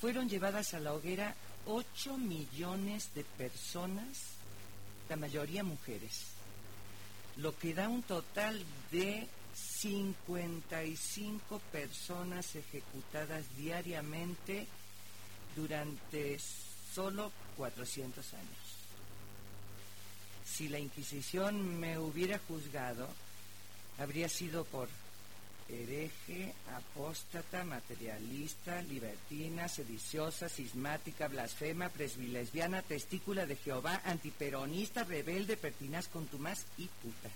fueron llevadas a la hoguera 8 millones de personas, la mayoría mujeres, lo que da un total de 55 personas ejecutadas diariamente durante solo 400 años. Si la Inquisición me hubiera juzgado, habría sido por hereje, apóstata, materialista, libertina, sediciosa, sismática, blasfema, presbilesbiana, testícula de Jehová, antiperonista, rebelde, pertinaz, contumaz y puta.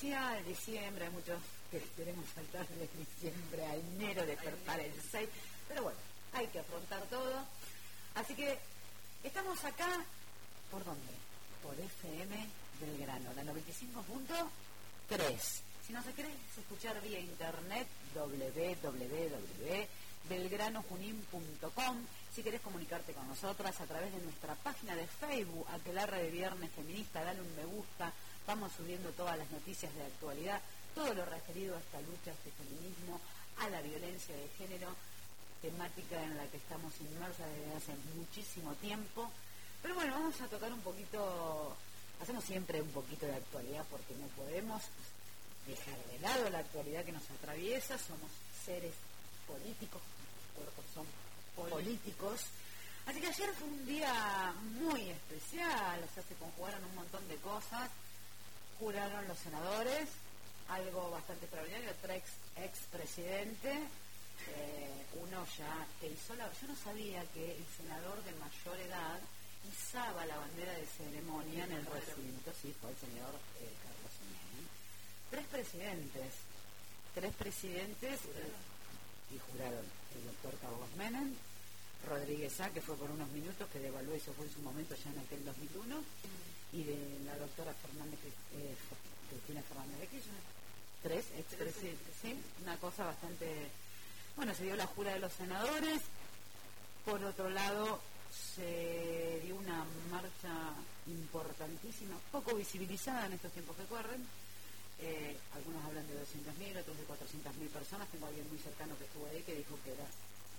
diciembre, hay muchos que queremos saltar de diciembre a enero, de despertar el 6, pero bueno, hay que afrontar todo. Así que estamos acá, ¿por dónde? Por FM Belgrano, la 95.3. Si nos querés escuchar vía internet, www.belgranojunín.com. Si querés comunicarte con nosotras a través de nuestra página de Facebook, Aquelarre de Viernes Feminista, dale un me gusta, Vamos subiendo todas las noticias de actualidad, todo lo referido a esta lucha, a este feminismo, a la violencia de género, temática en la que estamos inmersos desde hace muchísimo tiempo. Pero bueno, vamos a tocar un poquito, hacemos siempre un poquito de actualidad porque no podemos dejar de lado la actualidad que nos atraviesa, somos seres políticos, cuerpos son políticos. Así que ayer fue un día muy especial, o sea, se conjugaron un montón de cosas juraron los senadores, algo bastante extraordinario, tres expresidente, eh, uno ya que hizo la... Yo no sabía que el senador de mayor edad izaba la bandera de ceremonia en el recinto, sí, fue el señor eh, Carlos Menem. Tres presidentes, tres presidentes eh, y juraron el doctor Carlos Menem, Rodríguez A, que fue por unos minutos, que devaluó y se fue en su momento ya en aquel 2001, y de la doctora Fernández, eh, Cristina Fernández de Kirchner. Tres expresidentes, sí, una cosa bastante... Bueno, se dio la jura de los senadores, por otro lado se dio una marcha importantísima, poco visibilizada en estos tiempos que corren, eh, algunos hablan de 200.000, otros de 400.000 personas, tengo a alguien muy cercano que estuvo ahí que dijo que era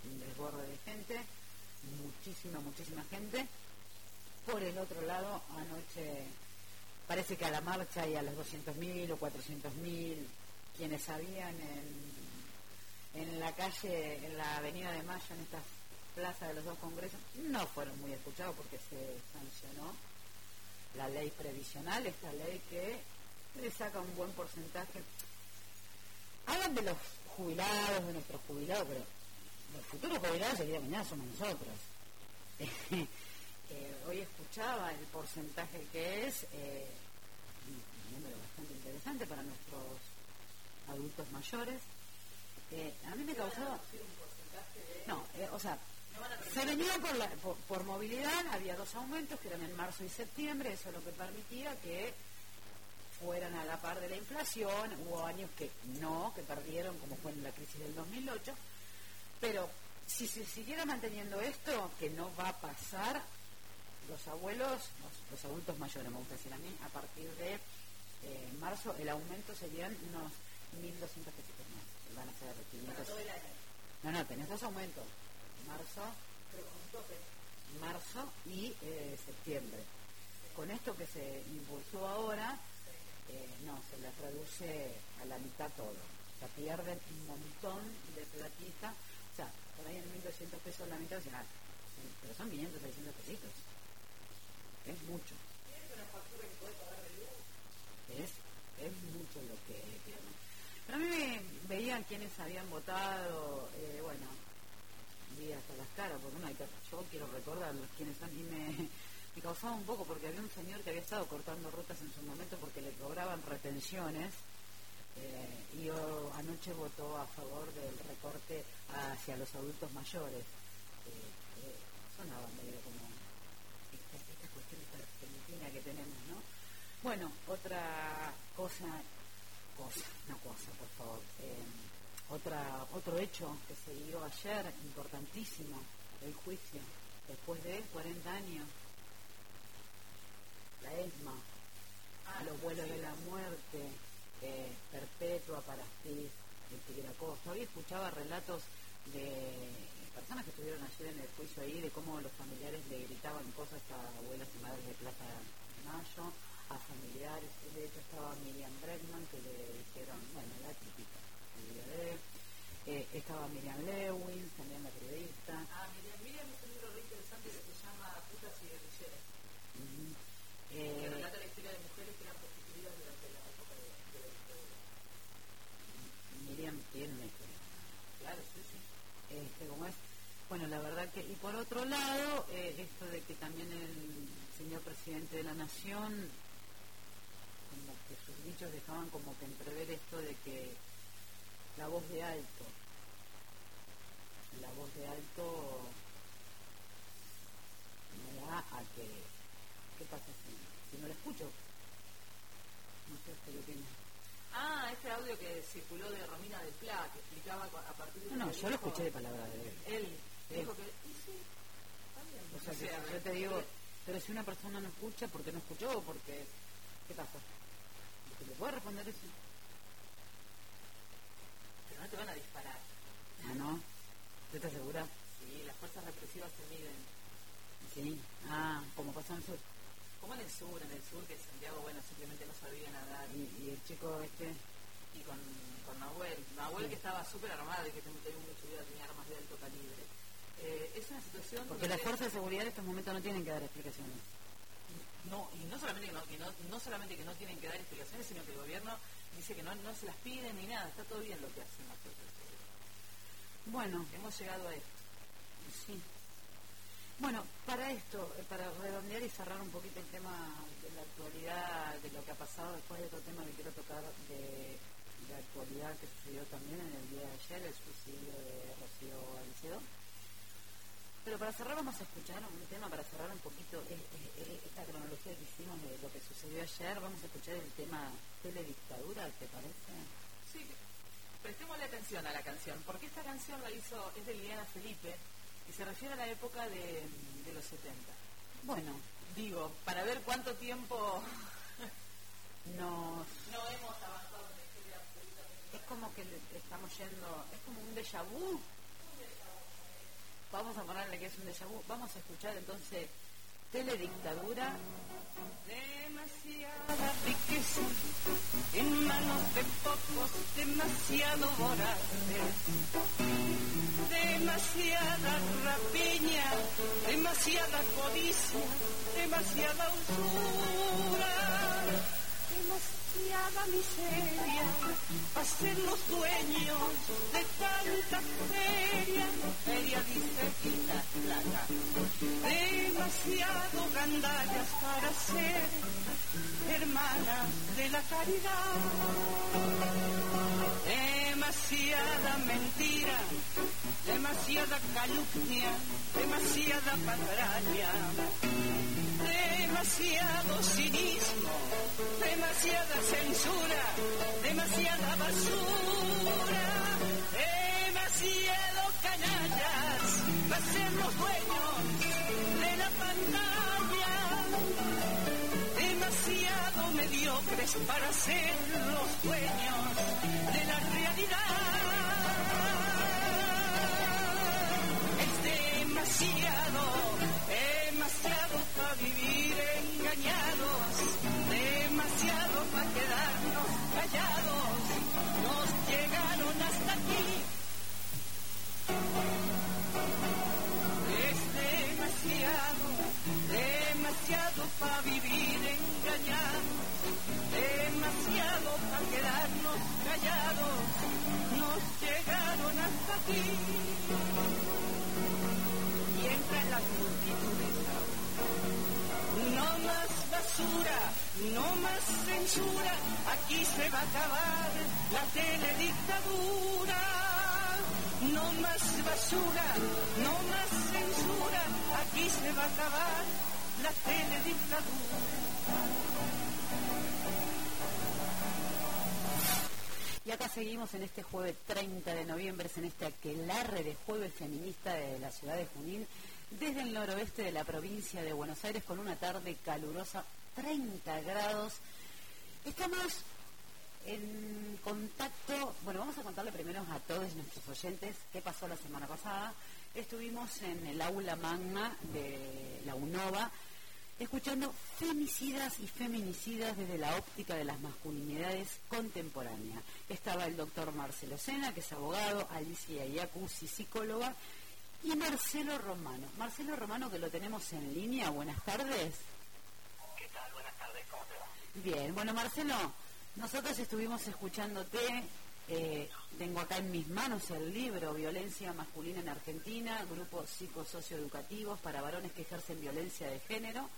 un desborde de gente, muchísima, muchísima gente. Por el otro lado, anoche parece que a la marcha y a los 200.000 o 400.000 quienes habían en, en la calle, en la Avenida de Mayo, en esta plaza de los dos congresos, no fueron muy escuchados porque se sancionó la ley previsional, esta ley que le saca un buen porcentaje. Hablan de los jubilados, de nuestros jubilados, pero los futuros jubilados el día de mañana somos nosotros. Eh, hoy escuchaba el porcentaje que es, eh, un número bastante interesante para nuestros adultos mayores. Eh, a mí me causaba... No, o sea, se venía por, la, por, movilidad, había dos aumentos que eran en marzo y septiembre, eso es lo que permitía que fueran a la par de la inflación, hubo años que no, que perdieron, como fue en la crisis del 2008, pero si se siguiera manteniendo esto, que no va a pasar, los abuelos, los, adultos mayores, me gusta decir a mí, a partir de eh, marzo el aumento serían unos 1.200 pesitos más. Van a ser 500. No, no, tenés dos aumentos. Marzo, marzo y eh, septiembre. Con esto que se impulsó ahora, eh, no, se les reduce a la mitad todo. O sea, pierden un montón de platita por ahí en 1.200 pesos la mitad, o pero son 500, 600 pesitos. Es mucho. Es, es mucho lo que Pero a mí me veían quienes habían votado, eh, bueno, vi hasta las caras, porque no hay que, yo quiero recordar los quienes a mí me, me causaba un poco, porque había un señor que había estado cortando rutas en su momento porque le cobraban retenciones eh, y yo anoche votó a favor del recorte hacia los adultos mayores. Eh, eh, medio como esta, esta cuestión esta que tenemos, ¿no? Bueno, otra cosa, cosa, una cosa, por favor. otra, otro hecho que se dio ayer, importantísimo, el juicio, después de 40 años, la ESMA, ah, los vuelos de la muerte, eh, Perpetua, Paraspí, Figuera Costa. Hoy escuchaba relatos de personas que estuvieron ayer en el juicio ahí, de cómo los familiares le gritaban cosas a abuelas y madres de Plaza de Mayo, a familiares. De hecho estaba Miriam Bregman, que le dijeron, bueno, la típica, eh, estaba Miriam Lewin, también la periodista. Ah, Miriam, Miriam es un libro muy interesante que se llama Putas y Guerrilleras. que eh, relata la historia de mujeres que eran prostituidas durante la Miriam tiene una historia. Claro, sí, sí. Este, como es, bueno, la verdad que, y por otro lado, eh, esto de que también el señor presidente de la Nación, que sus dichos dejaban como que entrever esto de que la voz de alto, la voz de alto me da a que, ¿qué pasa si, si no la escucho? No sé, qué tiene. Ah, este audio que circuló de Romina del Pla, que explicaba a partir de... No, no, yo lo escuché de palabra de él. Él dijo que... sí, o sea, que yo te digo, pero si una persona no escucha, ¿por qué no escuchó? Porque, ¿qué pasa? ¿Te le puede responder eso? Pero no te van a disparar. Ah, ¿no? ¿Te estás segura? Sí, las fuerzas represivas se miden. Sí, ah, como pasó en el sur. Como en el sur, en el sur, que Santiago, bueno, simplemente no sabía nadar. Y, el chico este... Y con, con Nahuel. Nahuel que estaba súper armado y que tenía mucho cuidado, tenía armas de alto calibre. Eh, es una situación... Porque las fuerzas de seguridad en estos momentos no tienen que dar explicaciones. No, y no solamente que no, que no, no solamente que no tienen que dar explicaciones, sino que el gobierno dice que no, no se las piden ni nada, está todo bien lo que hacen las seguridad. Bueno. Hemos llegado a esto. Sí. Bueno, para esto, eh, para redondear y cerrar un poquito el tema de la actualidad, de lo que ha pasado, después de otro tema que quiero tocar de la actualidad que sucedió también en el día de ayer, el suicidio de Rocío Alicedo. Para cerrar vamos a escuchar un tema, para cerrar un poquito eh, eh, esta cronología que hicimos de lo que sucedió ayer, vamos a escuchar el tema teledictadura, ¿te parece? Sí, prestémosle atención a la canción, porque esta canción la hizo, es de Liliana Felipe, y se refiere a la época de, los 70. Bueno, digo, para ver cuánto tiempo nos... No hemos avanzado en la historia absolutamente. Es como que estamos yendo, es como un déjà vu. Vamos a ponerle que es un déjà. Vamos a escuchar entonces Teledictadura. Demasiada riqueza en manos de pocos, demasiado voraces. Demasiada rapiña, demasiada codicia, demasiada usura miseria a ser los dueños de tanta feria. Feria dice quita plata. Demasiado gandallas para ser hermanas de la caridad. Demasiada mentira, demasiada calumnia, demasiada patraña demasiado cinismo, demasiada censura, demasiada basura, demasiado canallas, para ser los dueños de la pantalla, demasiado mediocres para ser los dueños de la demasiado demasiado para vivir engañados, demasiado para quedarnos callados, nos llegaron hasta aquí. Es demasiado, demasiado para vivir engañados, demasiado para quedarnos callados, nos llegaron hasta aquí. Acabar la teledictadura. No más basura, no más censura, aquí se va a acabar la teledictadura. Y acá seguimos en este jueves 30 de noviembre, en este aquelarre de jueves feminista de la ciudad de Junín desde el noroeste de la provincia de Buenos Aires con una tarde calurosa, 30 grados. Estamos en contacto, bueno, vamos a contarle primero a todos nuestros oyentes qué pasó la semana pasada. Estuvimos en el aula magna de la UNOVA escuchando femicidas y feminicidas desde la óptica de las masculinidades contemporáneas. Estaba el doctor Marcelo Sena, que es abogado, Alicia Iacusi, psicóloga, y Marcelo Romano. Marcelo Romano, que lo tenemos en línea, buenas tardes. ¿Qué tal? Buenas tardes, ¿cómo te va? Bien, bueno Marcelo, nosotros estuvimos escuchándote, eh, tengo acá en mis manos el libro Violencia Masculina en Argentina, grupos psicosocioeducativos para varones que ejercen violencia de género.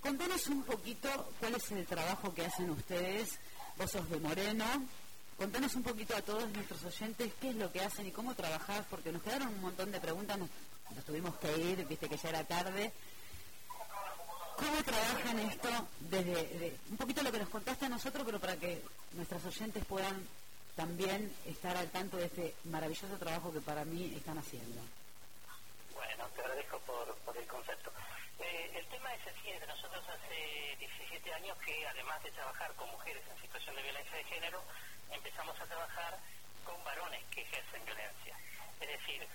Contanos un poquito cuál es el trabajo que hacen ustedes, vos sos de Moreno, Contanos un poquito a todos nuestros oyentes qué es lo que hacen y cómo trabajar, porque nos quedaron un montón de preguntas, nos, tuvimos que ir, viste que ya era tarde. ¿Cómo trabajan esto desde un poquito lo que nos contaste a nosotros, pero para que nuestros oyentes puedan también estar al tanto de este maravilloso trabajo que para mí están haciendo? Bueno, te agradezco por, el concepto. Eh, el tema es el siguiente, nosotros hace 17 años que además de trabajar con mujeres en situación de violencia de género, empezamos a trabajar con varones que ejercen violencia. Es decir,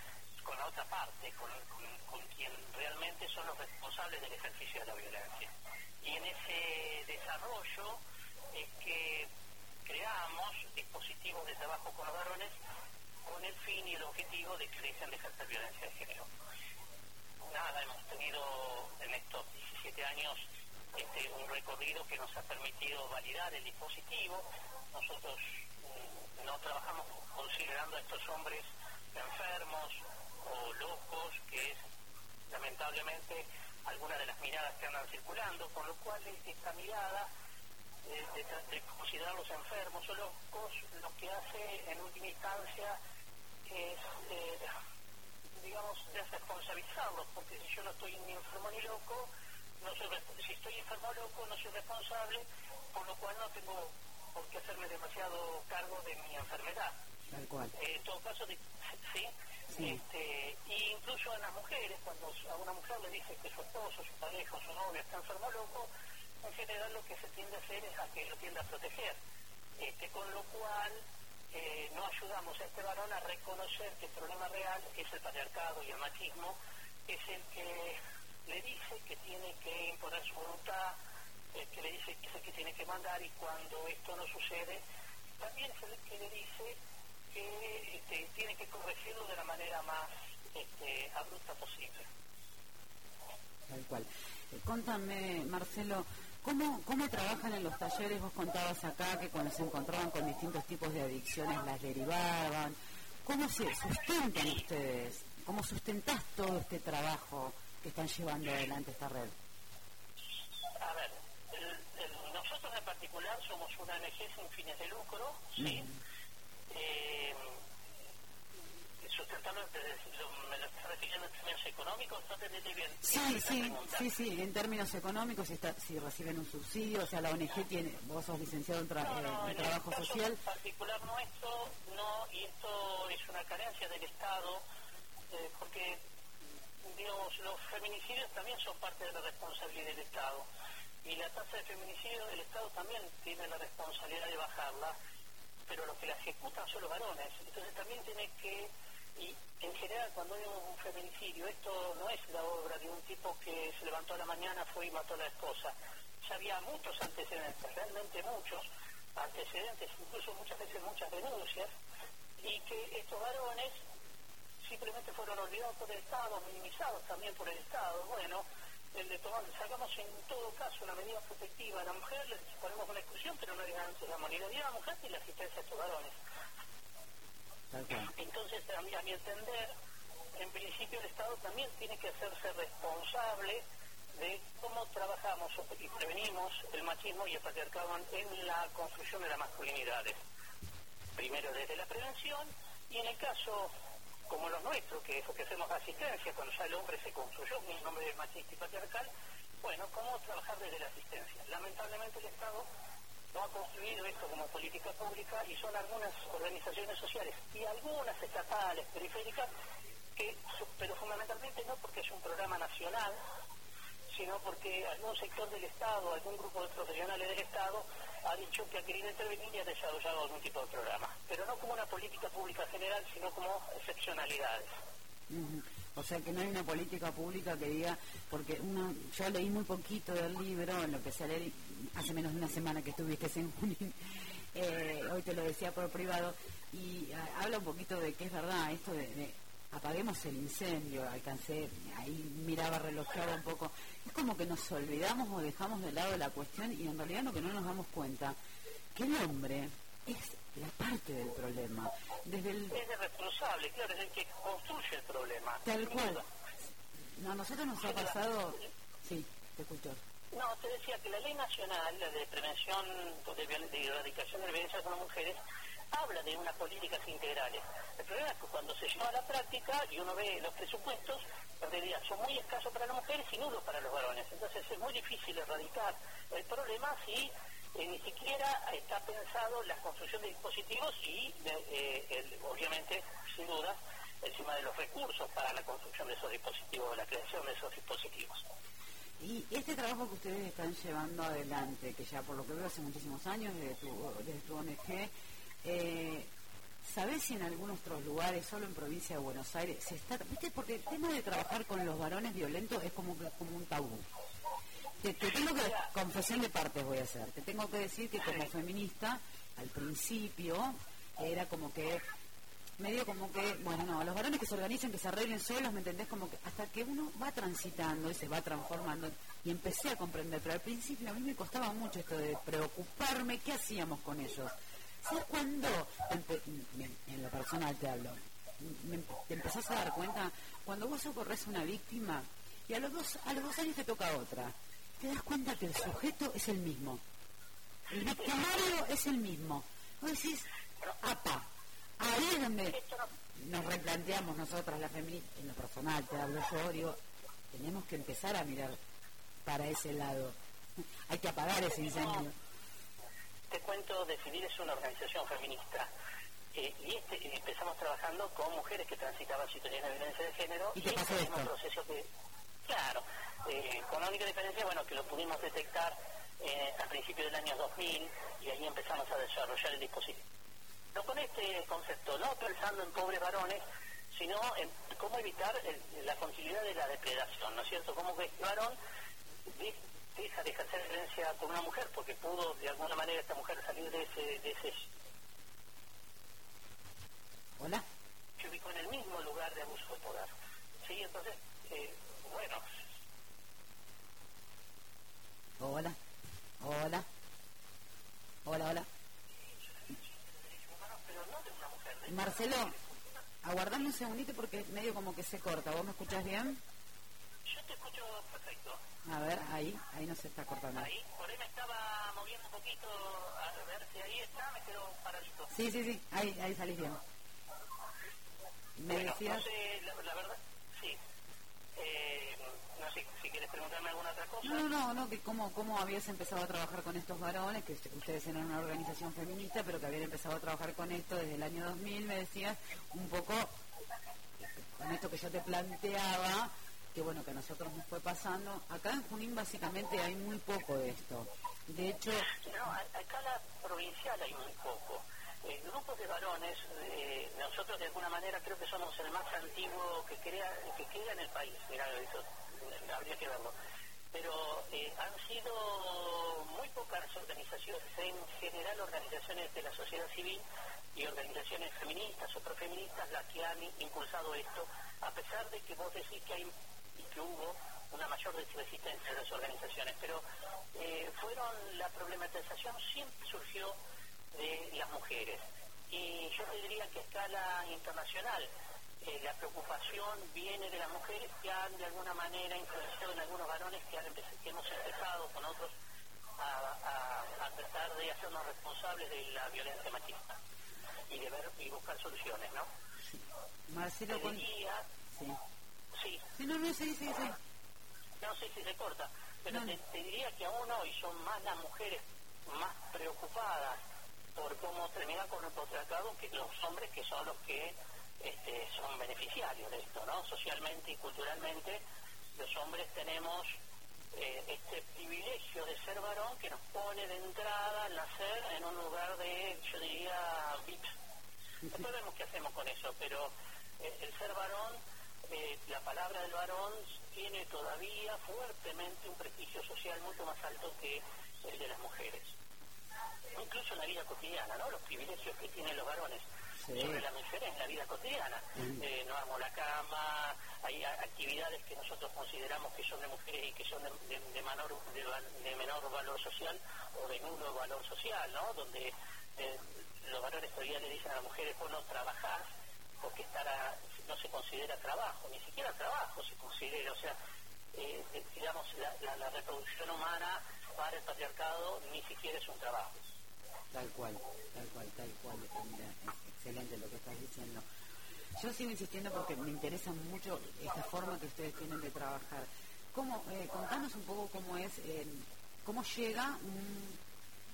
con la otra parte, con, quien realmente son los responsables del ejercicio de la violencia. Y en ese desarrollo es que creamos dispositivos de trabajo con los varones con el fin y el objetivo de que dejen de ejercer violencia de género. Nada, hemos tenido en estos 17 años este, un recorrido que nos ha permitido validar el dispositivo. Nosotros no trabajamos considerando a estos hombres enfermos o locos, que es lamentablemente alguna de las miradas que andan circulando, con lo cual esta mirada eh, de, considerarlos enfermos o locos, lo que hace en última instancia es, eh, digamos, desresponsabilizarlos, porque si yo no estoy ni enfermo ni loco, no soy, si estoy enfermo o loco, no soy responsable, por lo cual no tengo por qué hacerme demasiado cargo de mi enfermedad. Tal cual. Eh, en todo caso, ¿sí? Este, y incluso a las mujeres, cuando a una mujer le dice que su esposo, su pareja su novia está enfermo loco, en general lo que se tiende a hacer es a que lo tiende a proteger. Este, con lo cual eh, no ayudamos a este varón a reconocer que el problema real es el patriarcado y el machismo, es el que le dice que tiene que imponer su voluntad, el que le dice que es el que tiene que mandar y cuando esto no sucede, también es el que le dice que este, tiene que corregirlo de la manera más este, abrupta posible. Tal cual. Eh, contame, Marcelo, ¿cómo, ¿cómo trabajan en los talleres? Vos contabas acá que cuando se encontraban con distintos tipos de adicciones las derivaban. ¿Cómo se sustentan ustedes? ¿Cómo sustentás todo este trabajo que están llevando adelante esta red? A ver, nosotros en particular somos una ONG sin fines de lucro, ¿sí? Eh, ¿me lo estás refiriendo en términos económicos? No bien. Sí, sí, sí, sí, en términos económicos, si, está, si reciben un subsidio, o sea, la ONG tiene, vos sos licenciado en, tra no, no, eh, en trabajo caso social. En particular nuestro, no, y esto es una carencia del Estado, eh, porque digamos, los feminicidios también son parte de la responsabilidad del Estado. Y la tasa de feminicidio, el Estado también tiene la responsabilidad de bajarla pero los que la ejecutan son los varones. Entonces también tiene que, y en general cuando hay un feminicidio, esto no es la obra de un tipo que se levantó a la mañana, fue y mató a la esposa. Ya había muchos antecedentes, realmente muchos antecedentes, incluso muchas veces muchas denuncias, y que estos varones simplemente fueron olvidados por el Estado, minimizados también por el Estado. Bueno, el de tomar, sacamos en todo caso una medida protectiva a la mujer, le ponemos una exclusión, pero no le ni la vida a la mujer ni la asistencia a estos varones. Entonces, a mi, a mi entender, en principio el Estado también tiene que hacerse responsable de cómo trabajamos y prevenimos el machismo y el patriarcado en la construcción de las masculinidades. Primero desde la prevención y en el caso como los nuestros, que que hacemos asistencia, cuando ya el hombre se construyó un nombre machista y patriarcal, bueno, ¿cómo trabajar desde la asistencia? Lamentablemente el Estado no ha construido esto como política pública y son algunas organizaciones sociales y algunas estatales, periféricas, que, pero fundamentalmente no porque es un programa nacional, sino porque algún sector del Estado, algún grupo de profesionales del Estado ha dicho que ha querido intervenir y ha desarrollado algún tipo de programa, pero no como una política pública general, sino como excepcionalidades. O sea que no hay una política pública que diga, porque uno, yo leí muy poquito del libro, lo que se leí hace menos de una semana que estuviste en Junín, eh, hoy te lo decía por privado, y ah, habla un poquito de que es verdad, esto de, apaguemos el incendio, alcancé, ahí miraba relojeado un poco, es como que nos olvidamos o dejamos de lado la cuestión y en realidad lo que no nos damos cuenta, que el hombre es la parte del problema. Desde el... Es el responsable, claro, es el que construye el problema. Tal cual. No, a nosotros nos ha pasado... Sí, te escucho. No, te decía que la ley nacional la de prevención de, de erradicación de violencia con las mujeres habla de unas políticas integrales. El problema es que cuando se lleva a la práctica y uno ve los presupuestos, en realidad son muy escasos para las mujeres y nulos para los varones. Entonces es muy difícil erradicar el problema si eh, ni siquiera está pensado la construcción de dispositivos y, eh, obviamente, sin duda, encima de los recursos para la construcción de esos dispositivos, la creación de esos dispositivos. Y este trabajo que ustedes están llevando adelante, que ya por lo que veo hace muchísimos años desde tu, desde tu ONG, eh, ¿Sabés si en algunos otros lugares, solo en provincia de Buenos Aires, se está... ¿Viste? Porque el tema de trabajar con los varones violentos es como, como un tabú. Te, tengo que... Confesión de partes voy a hacer. Te tengo que decir que como feminista, al principio, era como que medio como que, bueno, no, los varones que se organicen, que se arreglen solos, ¿me entendés? Como que hasta que uno va transitando y se va transformando, y empecé a comprender, pero al principio a mí me costaba mucho esto de preocuparme, ¿qué hacíamos con ellos? ¿Sabes cuándo? En, lo personal te hablo. te empezás a dar cuenta, cuando vos socorres a una víctima y a los dos, a los dos años te toca otra, te das cuenta que el sujeto es el mismo. El victimario es el mismo. Vos decís, apa, ahí es donde nos replanteamos nosotras, la feministas, en lo personal, te hablo yo, digo, tenemos que empezar a mirar para ese lado. Hay que apagar ese incendio. Te cuento, Decidir es una organización feminista. Eh, y este, empezamos trabajando con mujeres que transitaban situaciones de violencia de género. ¿Y qué pasó esto? proceso que, claro, eh, con la única diferencia, bueno, que lo pudimos detectar eh, a principios del año 2000 y ahí empezamos a desarrollar el dispositivo. No con este concepto, no pensando en pobres varones, sino en cómo evitar la continuidad de la depredación, ¿no es cierto? Cómo que este varón deja de ejercer violencia con una mujer, porque pudo de alguna manera esta mujer salir de ese... De ese Hola. Se ubicó en el mismo lugar de abuso de poder. Sí, entonces, eh, bueno. Hola. Hola. Hola, hola. Marcelo, aguardame un segundito porque medio como que se corta. ¿Vos me escuchás bien? Yo te escucho perfecto. A ver, ahí, ahí no se está cortando. Ahí, por ahí me estaba moviendo un poquito, a ver si ahí está, me quedo paradito. Sí, sí, sí, ahí, ahí salís bien. ¿Me decías? No sé, la, verdad, sí. Eh, no sé si quieres preguntarme alguna otra cosa. No, no, no, que cómo, cómo habías empezado a trabajar con estos varones, que ustedes eran una organización feminista, pero que habían empezado a trabajar con esto desde el año 2000, me decías, un poco con esto que yo te planteaba, que bueno, que a nosotros nos fue pasando. Acá en Junín básicamente hay muy poco de esto. De hecho... No, acá la provincial hay muy poco. Grupos de varones, eh, nosotros de alguna manera creo que somos el más antiguo que, crea, que queda en el país. Mira, eso habría que verlo. Pero eh, han sido muy pocas organizaciones, en general organizaciones de la sociedad civil y organizaciones feministas o profeministas las que han impulsado esto, a pesar de que vos decís que hay y que hubo una mayor resistencia de las organizaciones, pero eh, fueron la problematización siempre surgió de las mujeres y yo diría que a escala internacional eh, la preocupación viene de las mujeres que han de alguna manera influenciado en algunos varones que, han que hemos empezado con otros a, tratar de hacernos responsables de la violencia machista y de ver y buscar soluciones, ¿no? Marcelo, con... sí. sí. Sí, no, no, sí, sí, sí. No sé si se corta, pero te, diría que aún hoy son más las mujeres más preocupadas por cómo termina con el patriarcado que los hombres que son los que este, son beneficiarios de esto, ¿no? Socialmente y culturalmente los hombres tenemos eh, este privilegio de ser varón que nos pone de entrada al nacer en un lugar de, yo diría, VIP. Después vemos qué hacemos con eso, pero eh, el ser varón, eh, la palabra del varón tiene todavía fuertemente un prestigio social mucho más alto que el de las mujeres. Incluso en la vida cotidiana, ¿no? Los privilegios que tienen los varones sobre las mujeres en la vida cotidiana. Eh, no armo la cama, hay actividades que nosotros consideramos que son de mujeres y que son de, menor, de, menor valor social o de nulo valor social, ¿no? Donde eh, los valores todavía le dicen a las mujeres, vos no trabajás porque estará, no se considera trabajo, ni siquiera trabajo se considera, o sea, eh, digamos, la, reproducción humana para el patriarcado ni siquiera es un trabajo. Tal cual, tal cual, tal cual. excelente lo que estás diciendo. Yo sigo insistiendo porque me interesa mucho esta forma que ustedes tienen de trabajar. ¿Cómo, eh, contanos un poco cómo es, eh, cómo llega un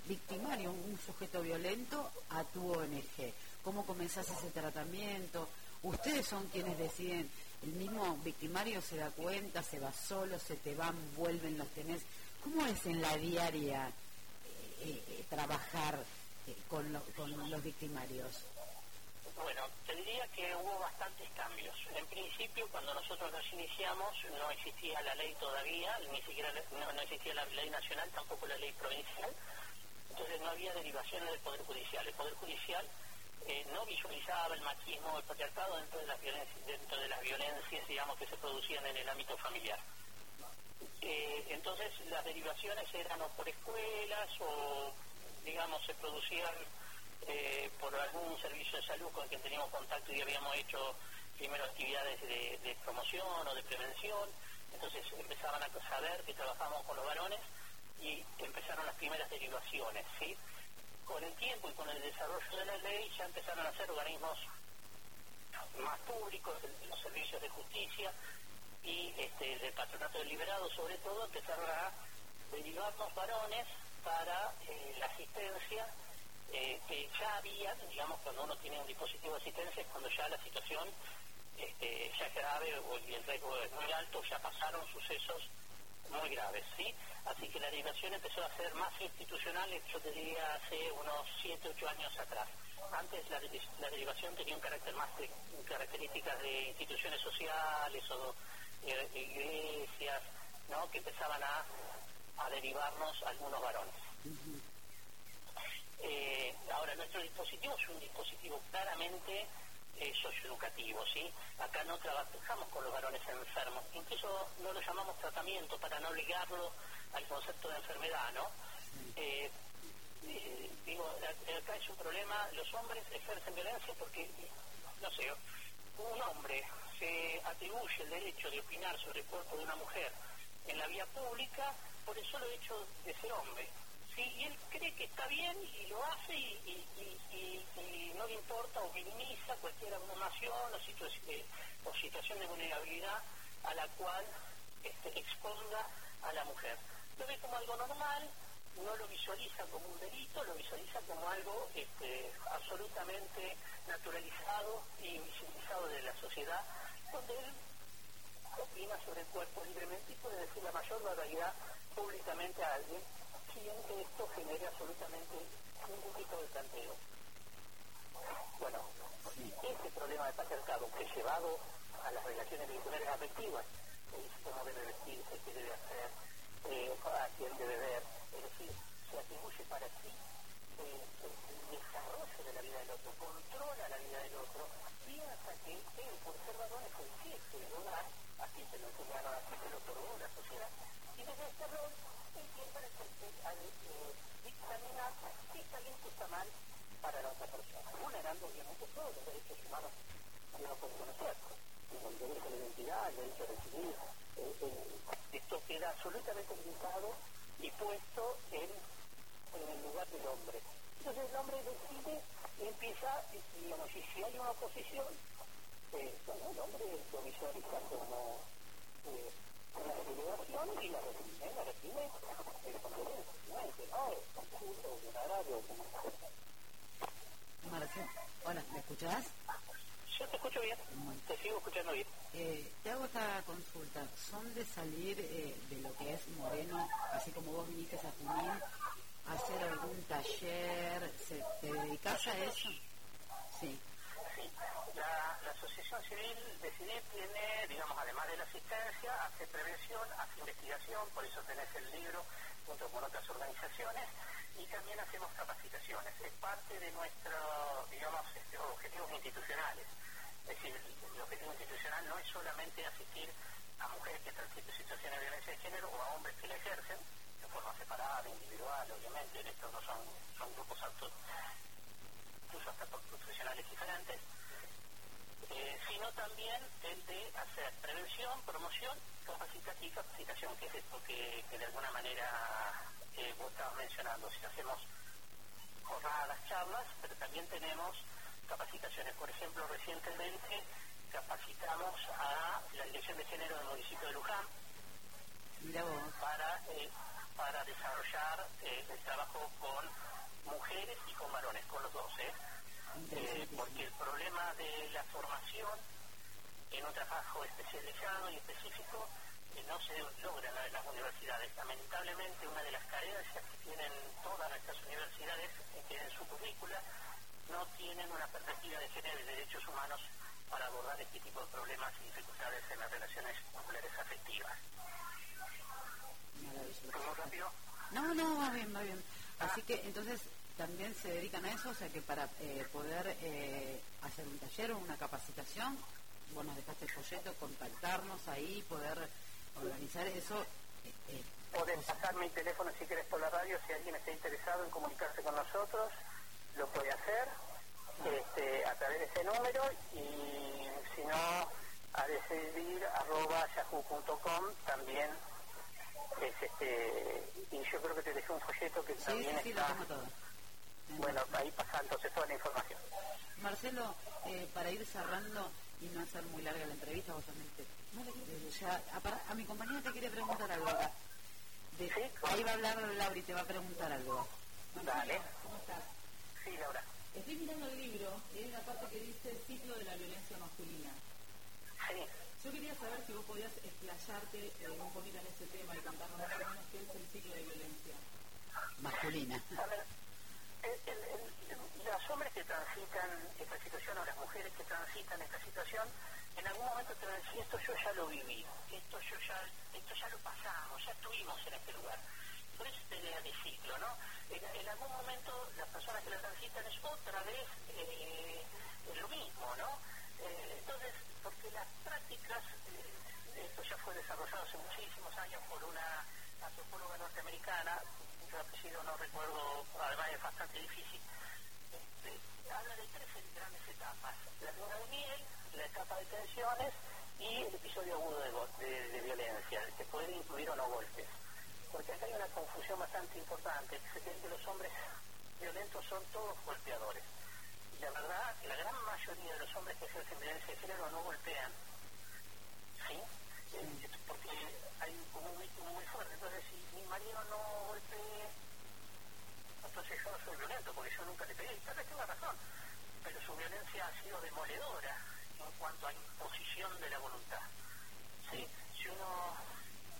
victimario, un sujeto violento a tu ONG. ¿Cómo comenzás ese tratamiento? Ustedes son quienes deciden, el mismo victimario se da cuenta, se va solo, se te van, vuelven, los tenés. ¿Cómo es en la diaria eh, eh, trabajar eh, con, los victimarios? Bueno, te diría que hubo bastantes cambios. En principio, cuando nosotros nos iniciamos, no existía la ley todavía, ni siquiera no, existía la ley nacional, tampoco la ley provincial. Entonces no había derivaciones del Poder Judicial. El Poder Judicial no visualizaba el machismo, el patriarcado dentro de las violencias, dentro de las violencias, digamos, que se producían en el ámbito familiar. Eh, entonces las derivaciones eran o por escuelas o, digamos, se producían eh, por algún servicio de salud con el que teníamos contacto y habíamos hecho primero actividades de, promoción o de prevención, entonces empezaban a saber que trabajamos con los varones y empezaron las primeras derivaciones, ¿sí? Con el tiempo y con el desarrollo de la ley ya empezaron a ser organismos más públicos, los servicios de justicia y este, del patronato deliberado sobre todo empezaron a derivarnos varones para eh, la asistencia eh, que ya había, digamos, cuando uno tiene un dispositivo de asistencia es cuando ya la situación este, ya grave o el riesgo es muy alto, ya pasaron sucesos muy graves, ¿sí? Así que la derivación empezó a ser más institucional, yo te diría hace unos 7, 8 años atrás. Antes la, derivación tenía un carácter más de características de instituciones sociales o eh, iglesias, ¿no? Que empezaban a, a derivarnos algunos varones. Eh, ahora, nuestro dispositivo es un dispositivo claramente eh, socioeducativo, ¿sí? Acá no trabajamos con los varones enfermos, incluso no lo llamamos tratamiento para no ligarlo al concepto de enfermedad, ¿no? Eh, eh, digo, acá es un problema, los hombres ejercen violencia porque, no sé, un hombre se atribuye el derecho de opinar sobre el cuerpo de una mujer en la vía pública por el solo hecho de ser hombre. ¿Sí? Y él cree que está bien y lo hace y, no le importa o minimiza cualquier abnormación o, eh, o situación de vulnerabilidad a la cual este, exponga a la mujer. Lo ve como algo normal, no lo visualiza como un delito, lo visualiza como algo este, absolutamente naturalizado y visibilizado de la sociedad, donde él opina sobre el cuerpo libremente y puede decir la mayor barbaridad públicamente a alguien que esto genere absolutamente ningún tipo de planteo. Bueno, ese problema de patriarcado que llevado a las relaciones vehiculares afectivas, cómo debe vestirse, qué debe hacer, eh, a quién debe ver, es decir, se atribuye para sí eh, el desarrollo de la vida del otro, controla la vida del otro, piensa que ser varón, es el jefe del hogar, así se lo enseñaron, así se lo otorgó la sociedad, y desde este rol empiezan a eh, dictaminar si está bien o está mal para la otra persona, vulnerando obviamente todos los derechos humanos que uno puede conocer, el derecho a la identidad, el derecho a eh, eh, esto queda absolutamente limitado y puesto en, el lugar del hombre. Entonces el hombre decide y empieza, digamos, y si hay una oposición, eh, bueno, el hombre lo visualiza como eh, y la reprime, la reprime como hola, ¿me escuchás? Yo te escucho bien, te sigo escuchando bien. Eh, te hago esta consulta. ¿Son de salir eh, de lo que es Moreno, así como vos viniste a Junín, a hacer algún taller? ¿Se, ¿Te dedicas a eso? Sí. La, Asociación Civil de CIDIP tiene, digamos, además de la asistencia, hace prevención, hace investigación, por eso tenés el libro junto con otras organizaciones y también hacemos capacitaciones. Es parte de nuestros, digamos, este, objetivos institucionales. Es decir, el objetivo institucional no es solamente asistir a mujeres que están en situaciones de violencia de género o a hombres que la ejercen, de forma separada, individual, obviamente, estos no son, son grupos altos, incluso hasta profesionales diferentes, eh, sino también el de hacer prevención, promoción y capacitación, que es esto que, que de alguna manera eh, vos estabas mencionando. Si hacemos jornadas, charlas, pero también tenemos capacitaciones. Por ejemplo, recientemente capacitamos a la Dirección de Género del municipio de Luján para, eh, para desarrollar eh, el trabajo con mujeres y con varones, con los dos. ¿eh? Porque el problema de la formación en un trabajo especializado y específico no se logra en las universidades. Lamentablemente, una de las carencias que tienen todas nuestras universidades es que en su currícula no tienen una perspectiva de género y derechos humanos para abordar este tipo de problemas y dificultades en las relaciones populares afectivas. ¿Cómo rápido? No, no, va bien, va bien. Así que entonces también se dedican a eso, o sea que para eh, poder eh, hacer un taller o una capacitación, bueno, dejaste el folleto, contactarnos ahí, poder organizar eso. Eh, eh Podés pasar mi teléfono si quieres por la radio, si alguien está interesado en comunicarse con nosotros. lo puede hacer este, a través de ese número y si no, a decidir arroba yahoo.com también es este, y yo creo que te dejé un folleto que también sí, está... Bueno, ahí pasa entonces toda la información. Marcelo, eh, para ir cerrando y no hacer muy larga la entrevista, vos también te, ya, a, a, mi compañera te quiere preguntar algo acá. De, ¿Sí? Ahí va a hablar Laura y te va a preguntar algo. Dale. ¿Cómo estás? Sí, Laura. Estoy mirando el libro y hay una parte que dice ciclo de la violencia masculina. Sí. Yo quería saber si vos podías explayarte eh, un poquito en este tema y contarnos más o menos qué es el ciclo de violencia. Masculina. A ver, el, los hombres que transitan esta situación o las mujeres que transitan esta situación, en algún momento te van esto yo ya lo viví, esto yo ya, esto ya lo pasamos, ya estuvimos en este lugar. Por eso esta idea de ciclo, ¿no? En, en, algún momento las personas que la transitan es otra vez eh, lo mismo, ¿no? Eh, entonces, porque las prácticas, eh, esto ya fue desarrollado hace muchísimos años por una antropóloga norteamericana, cuyo apellido no recuerdo, además es bastante difícil, este, habla de tres grandes etapas. La luna de miel, la etapa de tensiones y el episodio agudo de, de, de violencia, que puede incluir o no golpes. Porque acá hay una confusión bastante importante, se cree que los hombres violentos son todos golpeadores. Y la verdad, la gran mayoría de los hombres que ejercen violencia de género no golpean. ¿Sí? Porque hay un muy fuerte. Entonces, si mi marido no golpea, entonces yo no soy violento, porque yo nunca le pegué. Tal vez tenga razón, pero su violencia ha sido demoledora en cuanto a imposición de la voluntad. ¿Sí? Si uno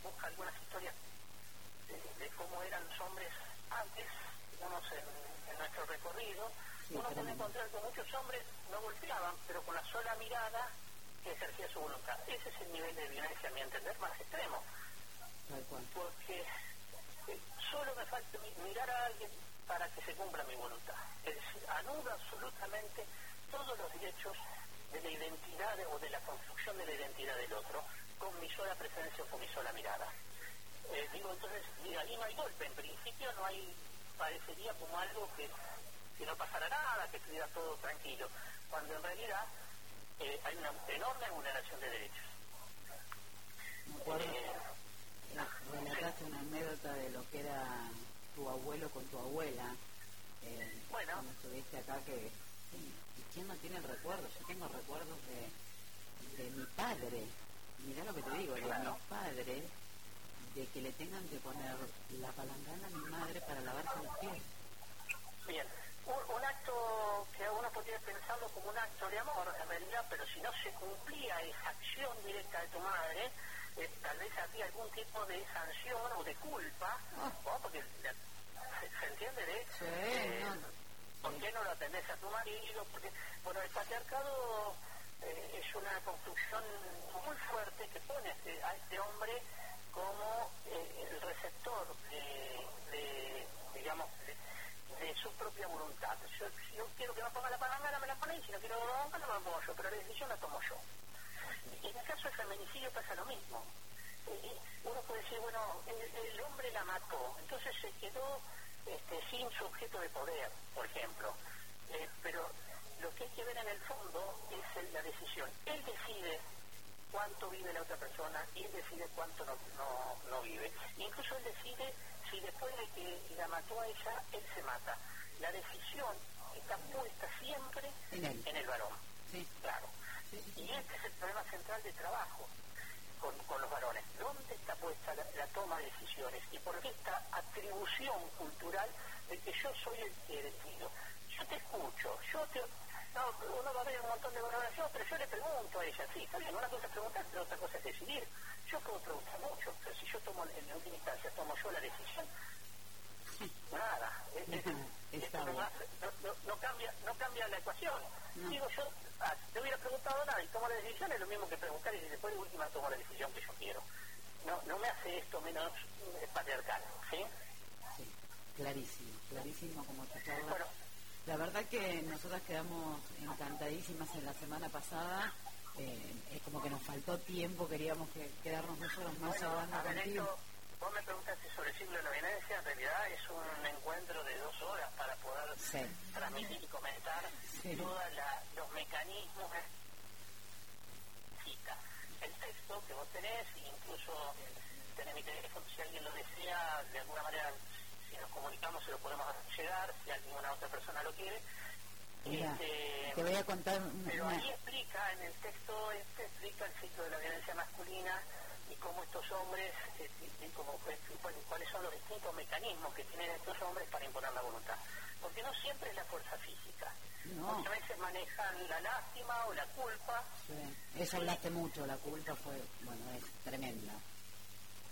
busca algunas historias de, de cómo eran los hombres antes, digamos, en, en nuestro recorrido, sí, uno puede encontrar que muchos hombres no golpeaban, pero con la sola mirada que ejercía su voluntad. Ese es el nivel de violencia, a mi entender, más extremo. Porque eh, solo me falta mirar a alguien para que se cumpla mi voluntad. Es decir, anulo absolutamente todos los derechos de la identidad o de la construcción de la identidad del otro con mi sola presencia o con mi sola mirada. Eh, digo, entonces, y ahí no hay golpe, en principio no hay, parecería como algo que, que no pasara nada, que estuviera todo tranquilo, cuando en realidad eh, hay una enorme vulneración de derechos. Me acuerdo, eh, relataste una anécdota de lo que era tu abuelo con tu abuela. Eh, bueno. Cuando estuviste acá, que sí, ¿quién no tiene el recuerdo? Yo tengo recuerdos de, de mi padre. Mirá lo que te digo, claro. de mi padre, de que le tengan que poner la palangana a mi madre para lavarse los pies. Bien, un, un, acto que uno podría pensarlo como un acto de amor, en realidad, pero si no se cumplía esa acción directa de tu madre, eh, tal vez había algún tipo de sanción o de culpa. ¿no? porque se, se, entiende de Sí, eh, no. ¿por qué no lo atendés a tu marido? Porque, bueno, el patriarcado eh, es una construcción muy fuerte que pone a este, este hombre como el receptor de, de digamos, de, su propia voluntad. Yo, si yo quiero que me ponga la palangana, me la pone, y si no quiero que me la ponga, la pongo yo, pero la decisión la tomo yo. En el caso del feminicidio pasa lo mismo. Eh, uno puede decir, bueno, el, hombre la mató, entonces se quedó este, sin su objeto de poder, por ejemplo. Eh, pero lo que hay que ver en el fondo es la decisión. Él decide cuánto vive la otra persona y él decide cuánto no, no, no vive. Incluso él decide si después de que la mató a ella, él se mata. La decisión está puesta siempre en, él. en el varón. Sí. Claro. Sí, sí, y este es el problema central de trabajo con, con los varones. ¿Dónde está puesta la, la, toma de decisiones? ¿Y por qué esta atribución cultural de que yo soy el que decido? Yo te escucho, yo te... No, uno va a ver un montón de valoración, pero yo le pregunto a ella, sí, está bien, una cosa es preguntar, pero otra cosa es decidir. Yo puedo preguntar mucho, pero si yo tomo, en última instancia, tomo yo la decisión, nada. Esto no, cambia, no cambia la ecuación. Digo, yo ah, no hubiera preguntado nada y tomo la decisión, es lo mismo que preguntar y después de última tomo la decisión que yo quiero. No, no me hace esto menos eh, patriarcal, ¿sí? Sí, clarísimo, clarísimo como tu charla. Bueno, la verdad que nosotras quedamos encantadísimas en la semana pasada. Eh, es como que nos faltó tiempo, queríamos que quedarnos nosotros más bueno, hablando a ver, contigo. Esto, vos me preguntaste sobre el siglo de la violencia, en realidad es un encuentro de dos horas para poder transmitir y comentar todos los mecanismos el texto que vos tenés, incluso tenés mi teléfono, si alguien lo desea, de alguna manera, si nos comunicamos, se lo podemos llegar, si alguna otra persona lo quiere. Este, te voy a contar pero ahí explica en el texto este explica el ciclo de la violencia masculina y cómo estos hombres eh, y, cómo, cuáles son los distintos mecanismos que tienen estos hombres para imponer la voluntad. Porque no siempre es la fuerza física. Muchas veces manejan la lástima o la culpa. Sí. eso hablaste mucho la culpa fue bueno es tremenda.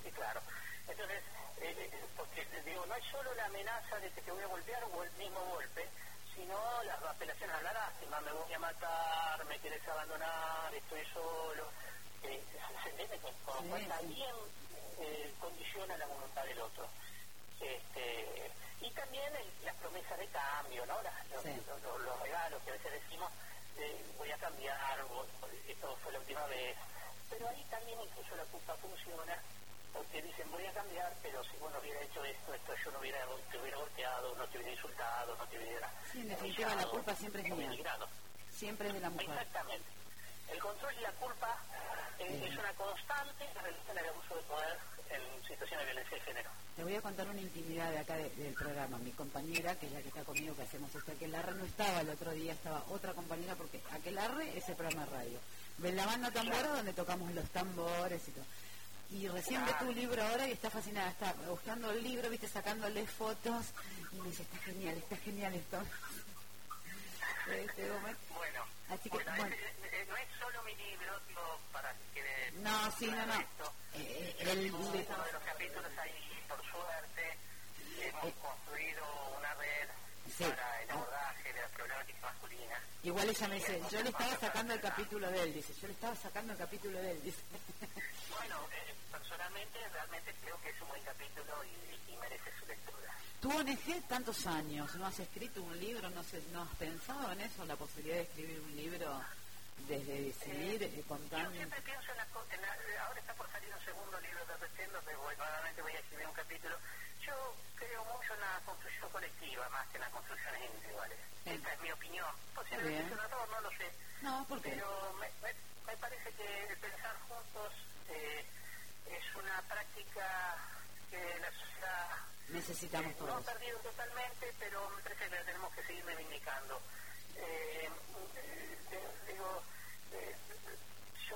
Sí claro entonces eh, eh, porque digo no es solo la amenaza de que te voy a golpear o el mismo golpe sino las apelaciones a la lástima, me voy a matar, me quieres abandonar, estoy solo. Eh, se entiende que con también eh, condiciona la voluntad del otro. Este, y también las promesas de cambio, ¿no? los, regalos que a veces decimos, eh, voy a cambiar, esto fue la última vez. Pero ahí también incluso la culpa funciona porque dicen voy a cambiar, pero si bueno hubiera hecho esto, esto yo no hubiera, te hubiera golpeado, no te hubiera insultado, no te hubiera... Sí, en definitiva la culpa siempre es mía. Siempre es de la mujer. Exactamente. El control y la culpa eh, es una constante en relación al abuso de poder en situaciones de violencia de género. Te voy a contar una intimidad de acá del programa. Mi compañera, que es la que está conmigo, que hacemos este Aquelarre, no estaba el otro día, estaba otra compañera, porque Aquelarre es el programa de radio. Ven la banda tambora donde tocamos los tambores y todo y recién ve tu libro ahora y está fascinada, está buscando el libro, viste, sacándole fotos y me dice, está genial, está genial esto. Este bueno, Así que, bueno, eh, no es solo mi libro, digo, para que quede... No, sí, no, no. Eh, el, uno de los capítulos ahí, por suerte, hemos eh, construido para el abordaje de la problemática masculina. Igual ella me dice, yo le estaba sacando el capítulo de él, dice, yo le estaba sacando el capítulo de él, dice. Bueno, eh, personalmente realmente creo que es un buen capítulo y, merece su lectura. Tú, ONG, tantos años, ¿no has escrito un libro? ¿No, sé, ¿No has pensado en eso, la posibilidad de escribir un libro desde decidir, eh, contando? Yo siempre pienso en, la, ahora está por salir un segundo libro recién donde voy, nuevamente voy a escribir un capítulo. Yo creo mucho en la construcción colectiva más que en las construcciones individuales. Esta es mi opinión. Posiblemente es un error, no lo sé. No, ¿por qué? Pero me, me parece que pensar juntos eh, es una práctica que la sociedad necesitamos eh, no ha perdido totalmente, pero me parece que la tenemos que seguir reivindicando. Eh, digo,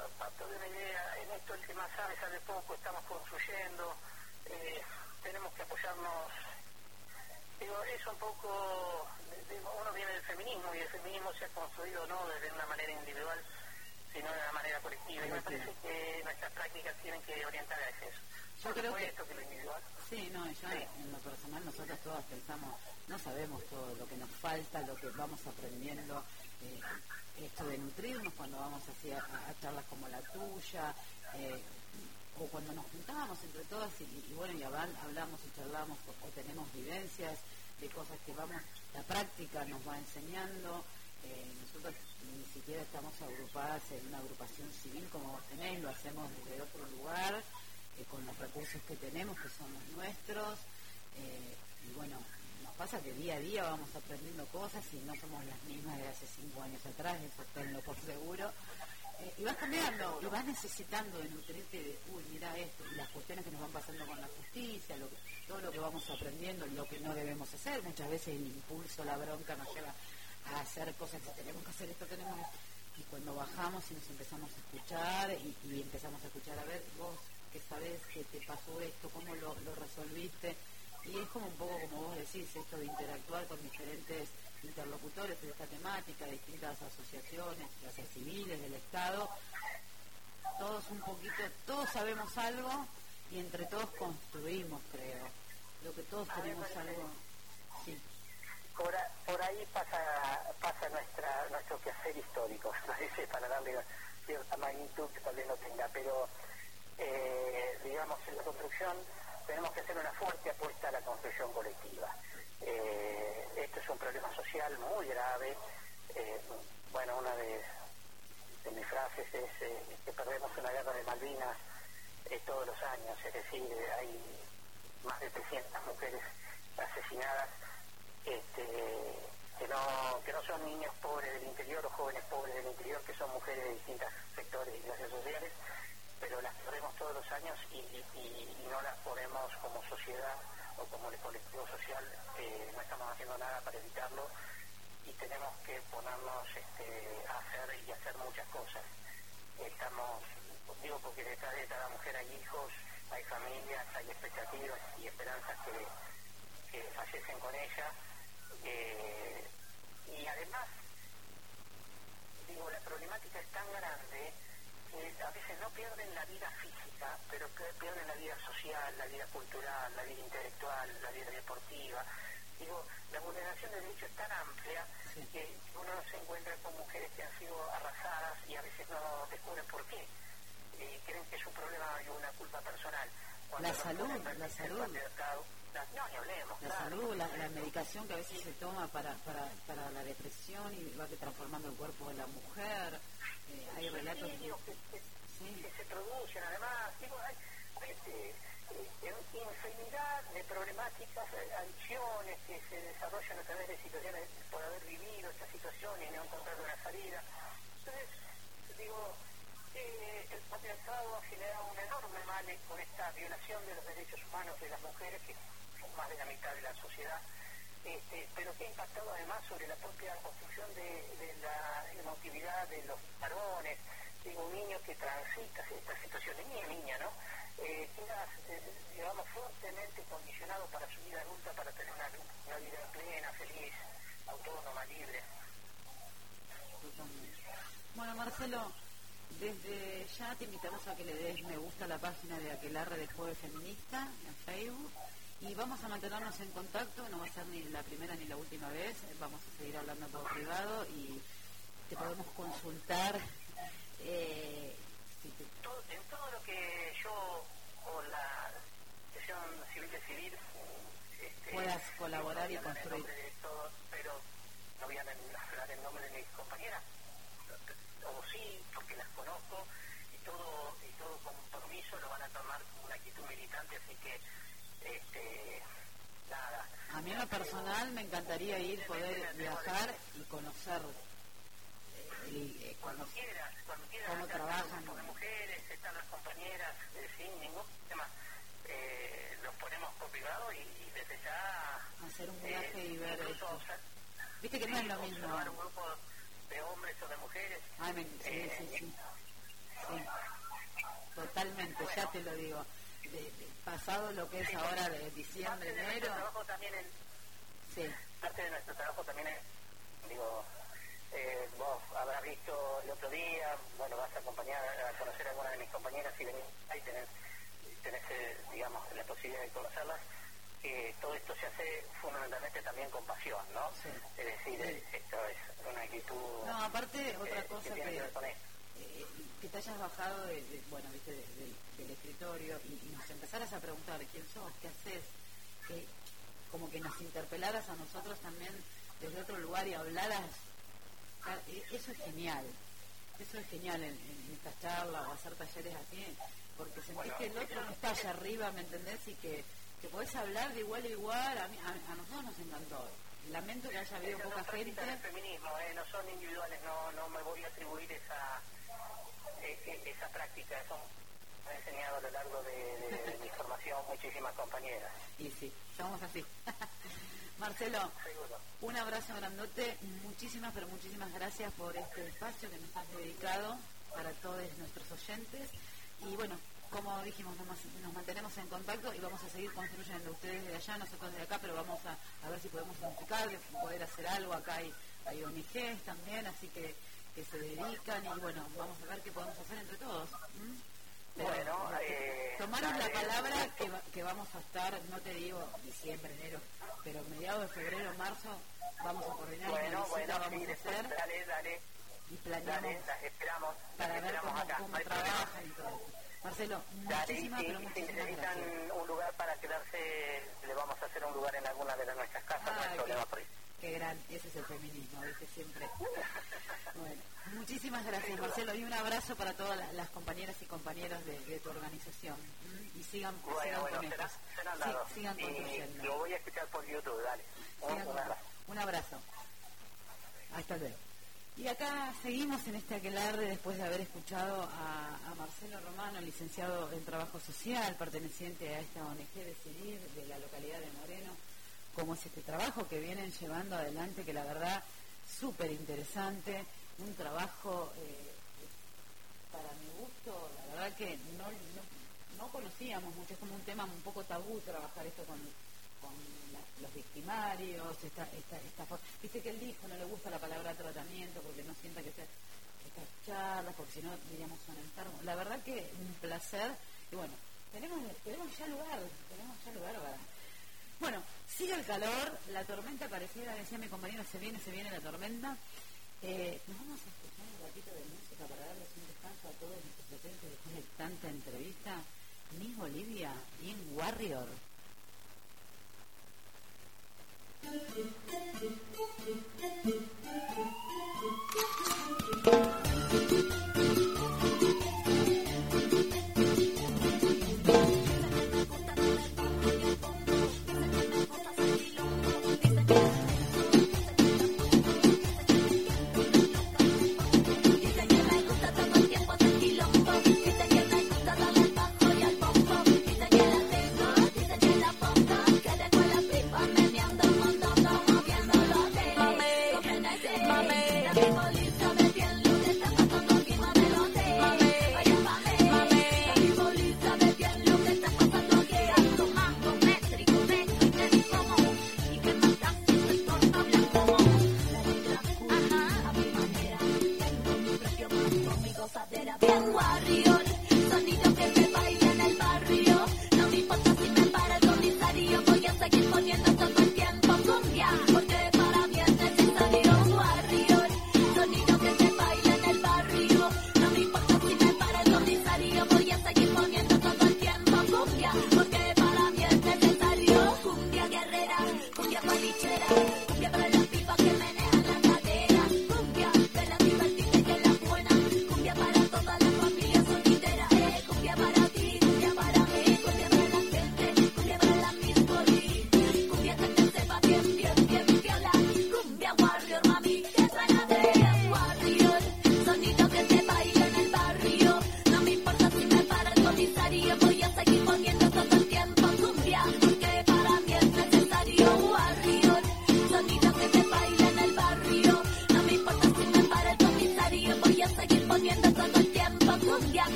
yo parto de una idea, en esto el que más sabe sabe poco, estamos construyendo, tenemos que apoyarnos. Digo, es un poco, uno viene del feminismo y el feminismo se ha construido no desde una manera individual, sino de una manera colectiva. Y me parece que nuestras prácticas tienen que orientar a eso. Yo creo que, esto que lo individual. Sí, no, yo en lo personal nosotros todas pensamos, no sabemos todo lo que nos falta, lo que vamos aprendiendo, esto de nutrirnos cuando vamos hacia, a, charlas como la tuya, eh, o cuando nos juntábamos entre todas y, bueno, y hablamos y charlamos o, tenemos vivencias de cosas que vamos, la práctica nos va enseñando, eh, nosotros ni siquiera estamos agrupadas en una agrupación civil como vos tenés, lo hacemos desde otro lugar, eh, con los recursos que tenemos, que son los nuestros, y bueno, pasa que día a día vamos aprendiendo cosas y no somos las mismas de hace cinco años atrás, eso tenlo por seguro, eh, y vas cambiando, y vas necesitando de nutrirte de, uy, mira esto, las cuestiones que nos van pasando con la justicia, todo lo que vamos aprendiendo, lo que no debemos hacer, muchas veces el impulso, la bronca nos lleva a hacer cosas que tenemos que hacer esto, tenemos y cuando bajamos y nos empezamos a escuchar y, empezamos a escuchar a ver vos que sabés que te pasó esto, cómo lo, resolviste y es como un poco como vos decís esto de interactuar con diferentes interlocutores de esta temática, distintas asociaciones, ya sea civiles, del Estado, todos un poquito, todos sabemos algo y entre todos construimos, creo. Lo que todos tenemos algo. Sí por, ahí pasa pasa nuestra nuestro quehacer histórico, para darle cierta magnitud que tal vez no tenga, pero eh, digamos en la construcción tenemos que hacer una fuerte apuesta a la construcción colectiva. Eh, esto es un problema social muy grave. Eh, bueno, una de, mis frases es que perdemos una guerra de Malvinas todos los años, es decir, hay más de 300 mujeres asesinadas, este, que, no, que no son niños pobres del interior o jóvenes pobres del interior, que son mujeres de distintos sectores y clases sociales, pero las perdemos todos los años y, no las podemos como sociedad o como el colectivo social, eh, no estamos haciendo nada para evitarlo y tenemos que ponernos este, a hacer y hacer muchas cosas. Estamos, digo porque detrás de cada mujer hay hijos, hay familias, hay expectativas y esperanzas que, fallecen con ella. Eh, y además, digo, la problemática es tan grande a veces no pierden la vida física, pero pierden la vida social, la vida cultural, la vida intelectual, la vida deportiva. Digo, la vulneración de derechos es tan amplia que uno se encuentra con mujeres que han sido arrasadas y a veces no descubren por qué y creen que es un problema y una culpa personal. la salud, la salud. no, ni hablemos, la salud, la, medicación que a veces se toma para, para, para la depresión y va transformando el cuerpo de la mujer. Eh, hay relatos que, se producen, además, hay, este, eh, infinidad de problemáticas, eh, adicciones que se desarrollan a través de situaciones por haber vivido estas situaciones y no encontrar una salida. Entonces, digo, el patriarcado ha generado un enorme mal con esta violación de los derechos humanos de las mujeres, que son más de la mitad de la sociedad, este, pero que ha impactado además sobre la propia construcción de, la emotividad de los varones. Digo, un niño que transita esta situación, niña niña, ¿no? Eh, eh, digamos, fuertemente condicionado para su vida adulta, para tener una, una vida plena, feliz, autónoma, libre. Bueno, Marcelo, desde ya te invitamos a que le des me gusta a la página de Aquelarre de Jueves Feminista en Facebook y vamos a mantenernos en contacto, no va a ser ni la primera ni la última vez, vamos a seguir hablando por privado y te podemos consultar. Eh, en todo lo que yo o la sesión civil de civil este, puedas colaborar y construir. pero no voy a hablar en nombre de mis compañeras o sí, porque las conozco y todo, y todo compromiso lo van a tomar con una actitud militante, así que este, nada. A mí en lo personal me encantaría ir, poder viajar y conocer eh, eh, cuando quieras, cuando quieras, cómo trabajan. Las mujeres, están las compañeras, eh, sin ningún tema. Eh, los ponemos por privado y, desde ya... Hacer un viaje y ver esto. Viste que no es lo mismo de hombres o de mujeres. Ah, sí, sí, sí, sí. Totalmente, ya te lo digo. De, pasado lo que es ahora de diciembre, enero. trabajo también en, sí. Parte de nuestro trabajo también es, digo, eh, vos habrás visto el otro día, bueno, vas a acompañar a conocer a alguna de mis compañeras y venís ahí tenés, tenés eh, digamos, la posibilidad de conocerlas todo esto se hace fundamentalmente también con pasión, ¿no? Es decir, esto es una actitud... No, aparte, otra cosa que, eh, que, te hayas bajado de, bueno, ¿viste? del escritorio y, nos empezaras a preguntar quién sos, qué haces, que como que nos interpelaras a nosotros también desde otro lugar y hablaras, e, eso es genial. Eso es genial en, estas charlas o hacer talleres así, porque sentís que el otro no está allá arriba, ¿me entendés? Y que que podés hablar de igual a igual, a, mí, a, nosotros nos encantó. Lamento que haya habido poca gente. El feminismo, eh, no son individuales, no, no me voy a atribuir esa, esa práctica, eso me ha enseñado a lo largo de, mi formación muchísimas compañeras. Y sí, somos así. Marcelo, un abrazo grandote, muchísimas, pero muchísimas gracias por este espacio que nos has dedicado para todos nuestros oyentes. Y bueno, como dijimos, nos, mantenemos en contacto y vamos a seguir construyendo ustedes de allá, nosotros de acá, pero vamos a, ver si podemos unificar, poder hacer algo. Acá hay, hay ONGs también, así que, que se dedican y bueno, vamos a ver qué podemos hacer entre todos. bueno, eh, tomaron la palabra que, que vamos a estar, no te digo diciembre, enero, pero mediados de febrero, marzo, vamos a coordinar bueno, una visita, vamos a hacer. Dale, dale. Y planeamos esperamos, para ver cómo, cómo trabajan y todo Marcelo, muchísimas, pero muchísimas necesitan un lugar para quedarse, le vamos a hacer un lugar en alguna de nuestras casas, no hay problema por eso. Qué gran, ese es el feminismo, ¿viste? Siempre. Bueno, muchísimas gracias, Marcelo, y un abrazo para todas las compañeras y compañeros de, tu organización. Y sigan, sigan con esto. sigan construyendo. lo voy a escuchar por YouTube, dale. Un, abrazo. Un abrazo. Hasta luego. Y acá seguimos en este aquelarre después de haber escuchado a, Marcelo Romano, licenciado en Trabajo Social, perteneciente a esta ONG de de la localidad de Moreno, cómo es este trabajo que vienen llevando adelante, que la verdad súper interesante, un trabajo eh, para mi gusto, la verdad que no, no, conocíamos mucho, es como un tema un poco tabú trabajar esto con, los victimarios, esta, esta, Dice que él dijo, no le gusta la palabra tratamiento porque no sienta que sea estas charlas, porque si no diríamos son enfermos. La verdad que un placer, y bueno, tenemos, tenemos ya lugar, tenemos ya lugar para bueno, sigue el calor, la tormenta pareciera, decía mi compañero, se viene, se viene la tormenta. Eh, nos vamos a escuchar un ratito de música para darles un descanso a todos nuestros presentes después de tanta entrevista. Miss Bolivia, In Warrior.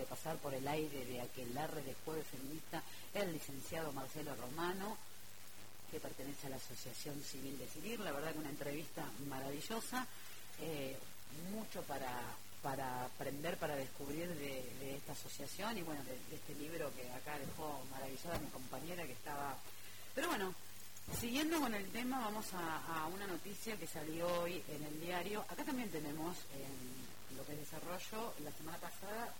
de pasar por el aire de aquel arre de jueves feminista el licenciado Marcelo Romano, que pertenece a la Asociación Civil de Civil. La verdad que una entrevista maravillosa, eh, mucho para, para aprender, para descubrir de, esta asociación y bueno, de, este libro que acá dejó maravillada mi compañera que estaba... Pero bueno, siguiendo con el tema, vamos a, una noticia que salió hoy en el diario. Acá también tenemos en lo que es desarrollo, la semana pasada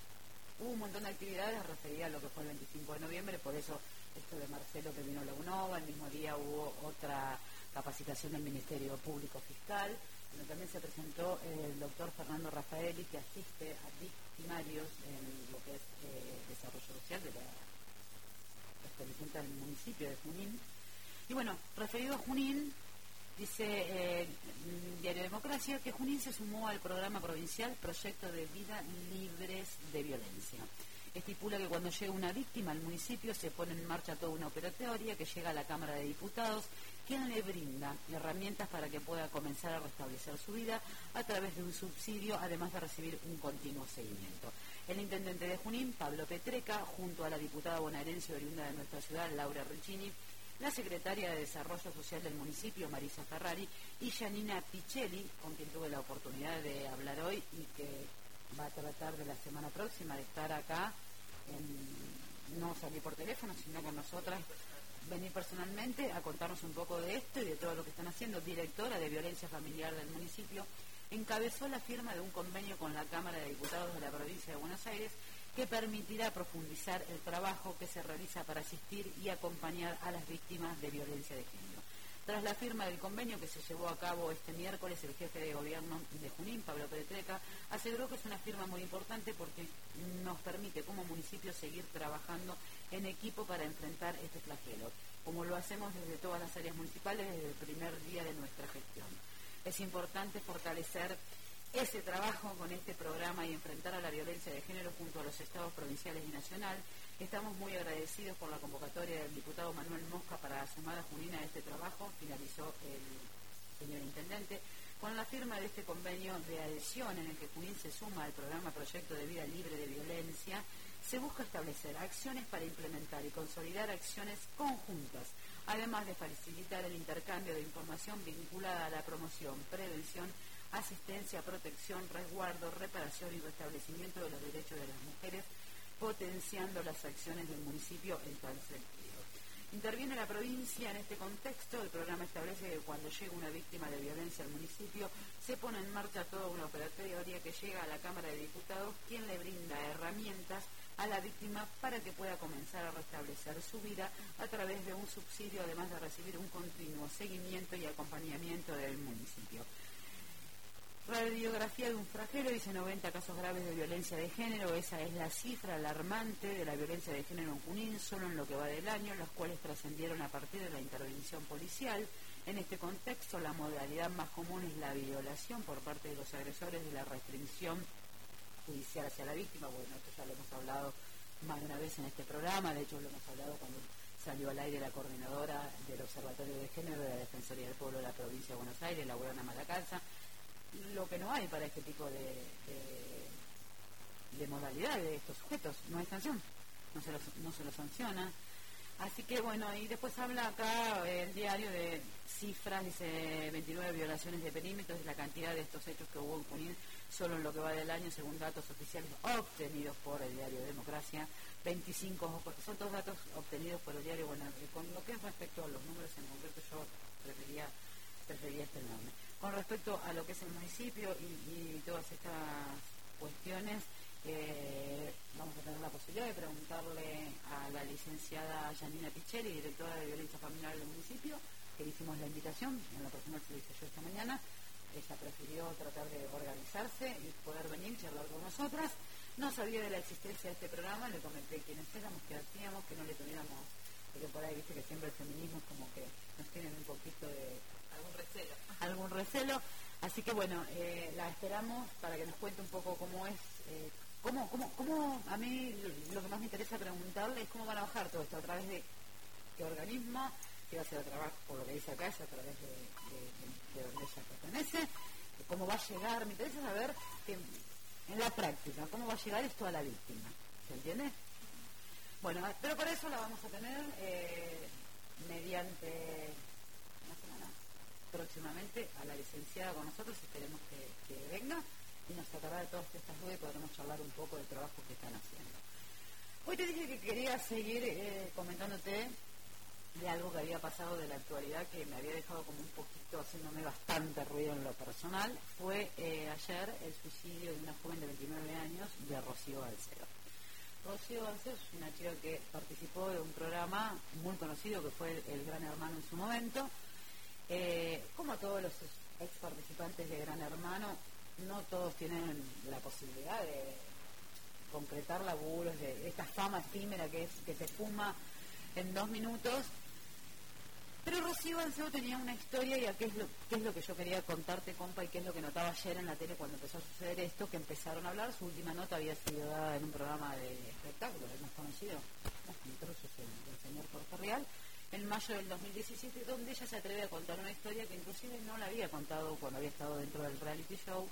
hubo un montón de actividades referidas a lo que fue el 25 de noviembre, por eso esto de Marcelo que vino a la UNOVA, el mismo día hubo otra capacitación del Ministerio Público Fiscal, donde también se presentó el doctor Fernando Rafaeli, que asiste a victimarios en lo que es eh, desarrollo social de la, representa del municipio de Junín. Y bueno, referido a Junín, dice eh, Diario Democracia que Junín se sumó al programa provincial Proyecto de Vida Libres de Violencia estipula que cuando llega una víctima al municipio se pone en marcha toda una operatoria que llega a la Cámara de Diputados, quien le brinda herramientas para que pueda comenzar a restablecer su vida a través de un subsidio, además de recibir un continuo seguimiento. El intendente de Junín, Pablo Petreca, junto a la diputada bonaerense oriunda de nuestra ciudad, Laura Riccini, la secretaria de Desarrollo Social del municipio, Marisa Ferrari, y Janina Pichelli, con quien tuve la oportunidad de hablar hoy y que va a tratar de la semana próxima de estar acá, no salir por teléfono, sino con nosotras, venir personalmente a contarnos un poco de esto y de todo lo que están haciendo. Directora de Violencia Familiar del municipio, encabezó la firma de un convenio con la Cámara de Diputados de la provincia de Buenos Aires que permitirá profundizar el trabajo que se realiza para asistir y acompañar a las víctimas de violencia de género. Tras la firma del convenio que se llevó a cabo este miércoles, el jefe de gobierno de Junín, Pablo Petreca, aseguró que es una firma muy importante porque nos permite como municipio seguir trabajando en equipo para enfrentar este flagelo, como lo hacemos desde todas las áreas municipales desde el primer día de nuestra gestión. Es importante fortalecer ese trabajo con este programa y enfrentar a la violencia de género junto a los estados provinciales y nacional. Estamos muy agradecidos por la convocatoria del diputado Manuel Mosca para sumar a Junina a este trabajo, finalizó el señor Intendente, con la firma de este convenio de adhesión en el que Junín se suma al programa Proyecto de Vida Libre de Violencia, se busca establecer acciones para implementar y consolidar acciones conjuntas, además de facilitar el intercambio de información vinculada a la promoción, prevención, asistencia, protección, resguardo, reparación y restablecimiento de los derechos de las mujeres potenciando las acciones del municipio en tal sentido. Interviene la provincia en este contexto. El programa establece que cuando llega una víctima de violencia al municipio, se pone en marcha toda una operatoria que llega a la Cámara de Diputados, quien le brinda herramientas a la víctima para que pueda comenzar a restablecer su vida a través de un subsidio, además de recibir un continuo seguimiento y acompañamiento del municipio. Radiografía de un fragelo dice 90 casos graves de violencia de género. Esa es la cifra alarmante de la violencia de género en Junín, solo en lo que va del año, los cuales trascendieron a partir de la intervención policial. En este contexto, la modalidad más común es la violación por parte de los agresores de la restricción judicial hacia la víctima. Bueno, esto ya lo hemos hablado más de una vez en este programa, de hecho lo hemos hablado cuando salió al aire la coordinadora del Observatorio de Género de la Defensoría del Pueblo de la Provincia de Buenos Aires, Laura Malacalza lo que no hay para este tipo de, de, modalidad de estos sujetos. No hay sanción, no se, los, no se lo sanciona. Así que bueno, y después habla acá el diario de cifras, dice 29 violaciones de perímetros, la cantidad de estos hechos que hubo en Junín solo en lo que va del año, según datos oficiales obtenidos por el diario Democracia, 25, son todos datos obtenidos por el diario, bueno, con lo que es respecto a los números en concreto yo prefería, prefería este nombre. Con respecto a lo que es el municipio y, todas estas cuestiones, eh, vamos a tener la posibilidad de preguntarle a la licenciada Janina Pichelli, directora de Violencia Familiar del municipio, que hicimos la invitación, en la persona se lo hice yo esta mañana, ella prefirió tratar de organizarse y poder venir y charlar con nosotras. No sabía de la existencia de este programa, le comenté quiénes éramos, qué hacíamos, que no le tuviéramos, porque por ahí viste que siempre el feminismo es como que nos tienen un poquito de algún recelo. Algún recelo. Así que bueno, eh, la esperamos para que nos cuente un poco cómo es, eh, cómo, cómo, cómo, a mí lo que más me interesa preguntarle es cómo van a bajar todo esto, a través de qué organismo, qué va a ser el trabajo, por lo que dice acá, es a través de, donde ella pertenece, cómo va a llegar, me interesa saber que en la práctica, cómo va a llegar esto a la víctima. ¿Se entiende? Bueno, pero por eso la vamos a tener eh, mediante próximamente a la licenciada con nosotros, esperemos que, venga y nos sacará de todas estas dudas y podremos charlar un poco del trabajo que están haciendo. Hoy te dije que quería seguir eh, comentándote de algo que había pasado de la actualidad que me había dejado como un poquito haciéndome bastante ruido en lo personal. Fue eh, ayer el suicidio de una joven de 29 años de Rocío Balcero. Rocío Balcero es una chica que participó de un programa muy conocido que fue el, Gran Hermano en su momento. Eh, como todos los ex participantes de Gran Hermano, no todos tienen la posibilidad de concretar laburos, de esta fama efímera que es que se fuma en dos minutos pero Rocío Banceo tenía una historia y a qué es, lo, qué es lo que yo quería contarte, compa, y qué es lo que notaba ayer en la tele cuando empezó a suceder esto, que empezaron a hablar. Su última nota había sido dada en un programa de espectáculo, el más conocido, el, señor Jorge Real, en mayo del 2017, donde ella se atreve a contar una historia que inclusive no la había contado cuando había estado dentro del reality show.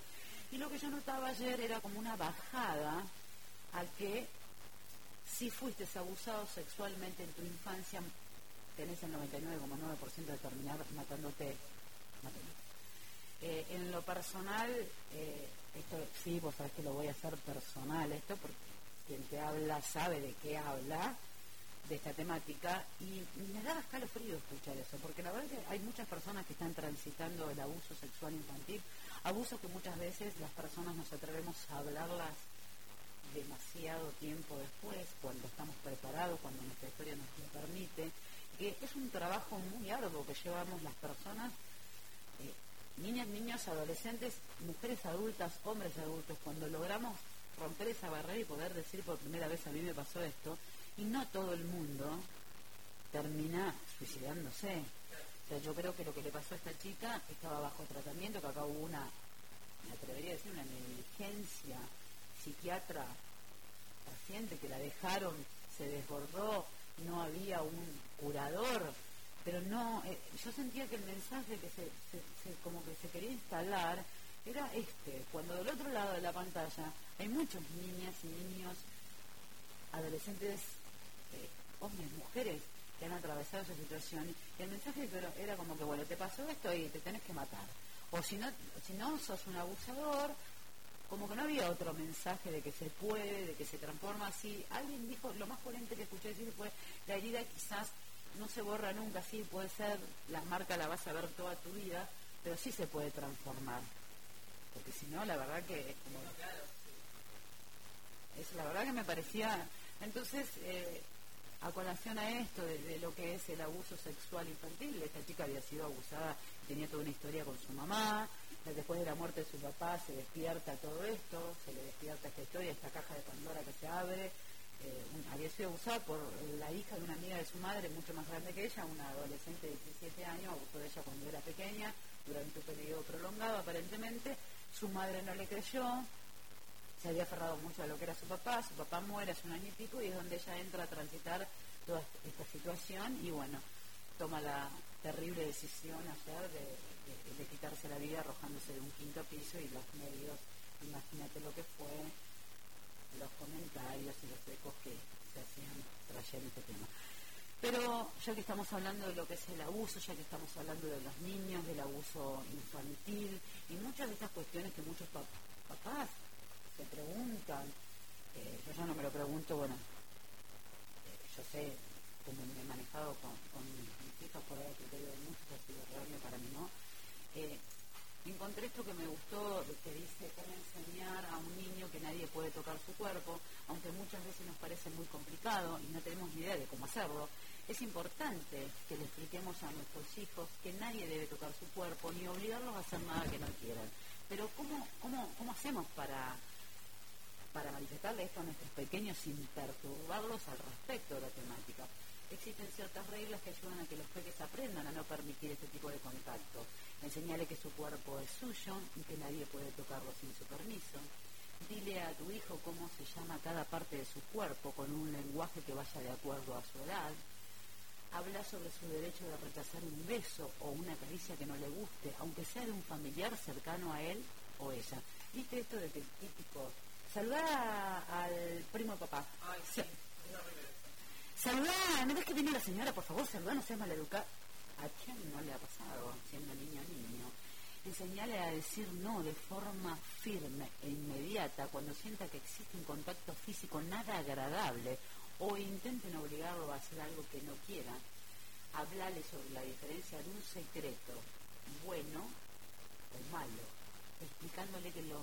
Y lo que yo notaba ayer era como una bajada a que si fuiste abusado sexualmente en tu infancia, tenés el 99,9% de terminar matándote. Eh, en lo personal, eh, esto sí, vos sabés que lo voy a hacer personal, esto porque quien te habla sabe de qué habla, de esta temática, y me da escalofrío escuchar eso, porque la verdad es que hay muchas personas que están transitando el abuso sexual infantil, abusos que muchas veces las personas nos atrevemos a hablarlas demasiado tiempo después, cuando estamos preparados, cuando nuestra historia nos lo permite, que es un trabajo muy arduo que llevamos las personas, eh, niñas, niños, adolescentes, mujeres adultas, hombres adultos, cuando logramos romper esa barrera y poder decir por primera vez a mí me pasó esto, y no todo el mundo termina suicidándose. O sea, yo creo que lo que le pasó a esta chica estaba bajo tratamiento, que acá hubo una, me atrevería a decir, una negligencia psiquiatra paciente que la dejaron, se desbordó, no había un curador, pero no, eh, yo sentía que el mensaje que se, como que se quería instalar era este, cuando del otro lado de la pantalla hay muchos niñas y niños, adolescentes, hombres, mujeres, que han atravesado esa situación, y el mensaje era como que, bueno, te pasó esto y te tenés que matar. O si no, si no sos un abusador, como que no había otro mensaje de que se puede, de que se transforma así. Alguien dijo, lo más coherente que escuché decir fue, la herida quizás no se borra nunca, sí puede ser, la marca la vas a ver toda tu vida, pero sí se puede transformar. Porque si no, la verdad que... es la verdad que me parecía... Entonces, eh, a colación a esto de, lo que es el abuso sexual infantil, esta chica había sido abusada, tenía toda una historia con su mamá, después de la muerte de su papá se despierta todo esto, se le despierta esta historia, esta caja de Pandora que se abre, eh, había sido abusada por la hija de una amiga de su madre, mucho más grande que ella, una adolescente de 17 años, abusó de ella cuando era pequeña, durante un periodo prolongado aparentemente, su madre no le creyó, se había aferrado mucho a lo que era su papá, su papá muere hace un año y pico y es donde ella entra a transitar toda esta situación y bueno, toma la terrible decisión ayer de de, quitarse la vida arrojándose de un quinto piso y los medios, imagínate lo que fue, los comentarios y los ecos que se hacían trayendo este tema. Pero ya que estamos hablando de lo que es el abuso, ya que estamos hablando de los niños, del abuso infantil y muchas de estas cuestiones que muchos papás se preguntan, eh, yo ya no me lo pregunto, bueno, eh, yo sé cómo me he manejado con, mis hijos por el criterio de muchos, ha sido realmente para mí, ¿no? Eh, encontré esto que me gustó, que dice cómo enseñar a un niño que nadie puede tocar su cuerpo, aunque muchas veces nos parece muy complicado y no tenemos ni idea de cómo hacerlo. Es importante que le expliquemos a nuestros hijos que nadie debe tocar su cuerpo ni obligarlos a hacer nada que no quieran. Pero ¿cómo, cómo, cómo hacemos para, para manifestarle esto a nuestros pequeños sin perturbarlos al respecto de la temática? existen ciertas reglas que ayudan a que los peques aprendan a no permitir este tipo de contacto. Enseñale que su cuerpo es suyo y que nadie puede tocarlo sin su permiso. Dile a tu hijo cómo se llama cada parte de su cuerpo con un lenguaje que vaya de acuerdo a su edad. Habla sobre su derecho de rechazar un beso o una caricia que no le guste, aunque sea de un familiar cercano a él o ella. ¿Viste esto de que el típico Saludá al primo de papá. Ay, sí. Saludá, ¿no ves que viene la señora? Por favor, saludá, no seas maleducada. ¿A quién no le ha pasado siendo niño niño? Enseñale a decir no de forma firme e inmediata cuando sienta que existe un contacto físico nada agradable o intenten obligarlo a hacer algo que no quiera. Hablale sobre la diferencia de un secreto bueno o malo, explicándole que lo,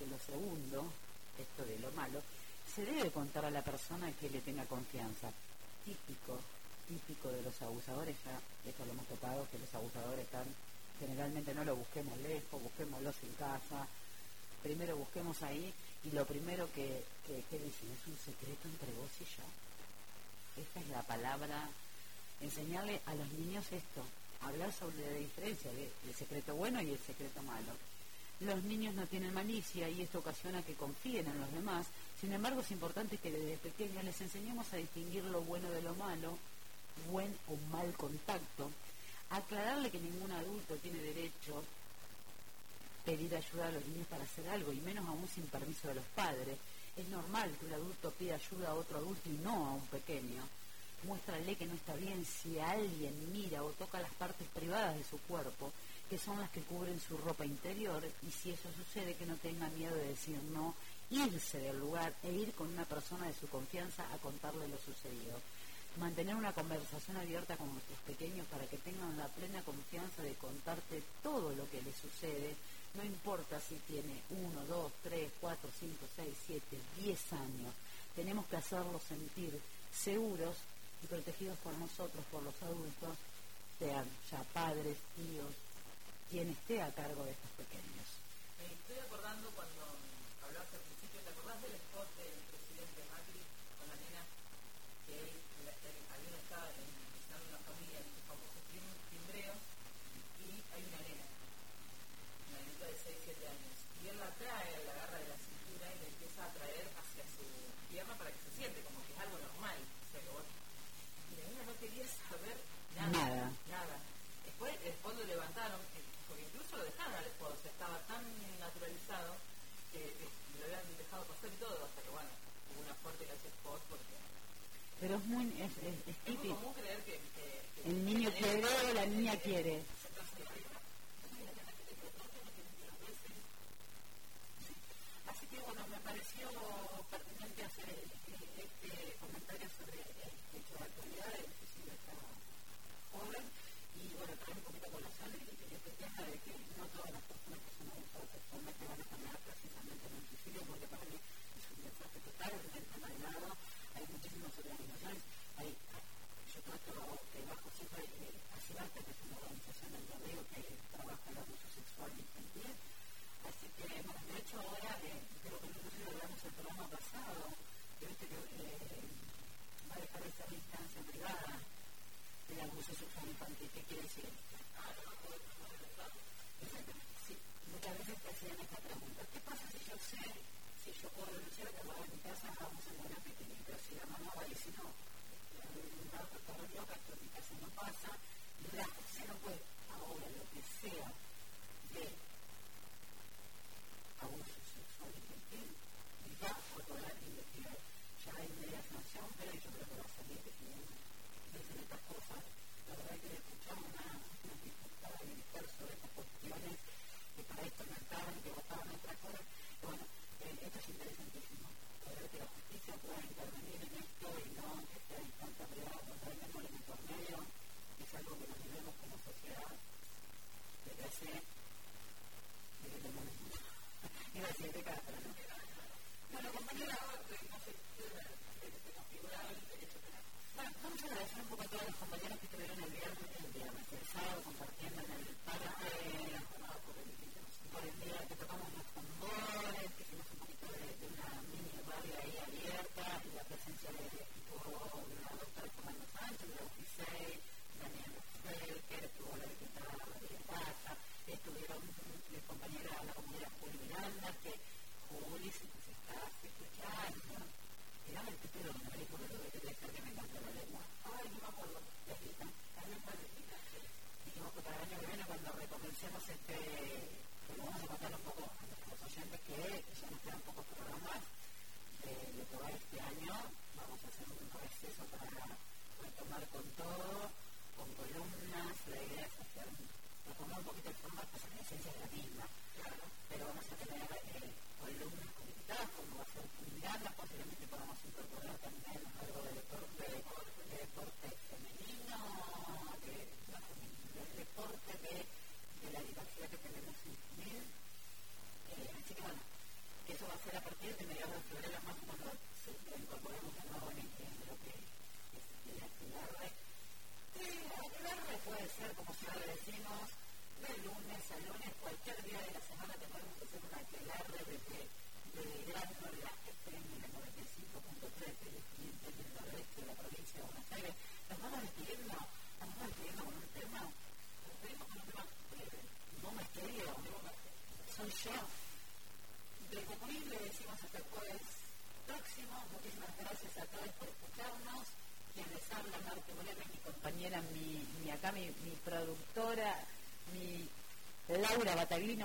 que lo segundo, esto de lo malo, se debe contar a la persona que le tenga confianza. Típico, típico de los abusadores, ya esto lo hemos topado, que los abusadores están, generalmente no lo busquemos lejos, busquémoslos en casa, primero busquemos ahí y lo primero que, que, que dicen es un secreto entre vos y yo. Esta es la palabra, enseñarle a los niños esto, hablar sobre la diferencia del secreto bueno y el secreto malo. Los niños no tienen malicia y esto ocasiona que confíen en los demás. Sin embargo, es importante que desde pequeños les enseñemos a distinguir lo bueno de lo malo, buen o mal contacto, aclararle que ningún adulto tiene derecho a pedir ayuda a los niños para hacer algo, y menos aún sin permiso de los padres. Es normal que un adulto pida ayuda a otro adulto y no a un pequeño. Muéstrale que no está bien si alguien mira o toca las partes privadas de su cuerpo, que son las que cubren su ropa interior, y si eso sucede, que no tenga miedo de decir no, irse del lugar e ir con una persona de su confianza a contarle lo sucedido. Mantener una conversación abierta con nuestros pequeños para que tengan la plena confianza de contarte todo lo que les sucede, no importa si tiene uno, dos, tres, cuatro, cinco, seis, siete, diez años. Tenemos que hacerlos sentir seguros y protegidos por nosotros, por los adultos, sean ya padres, tíos, quien esté a cargo de estos pequeños.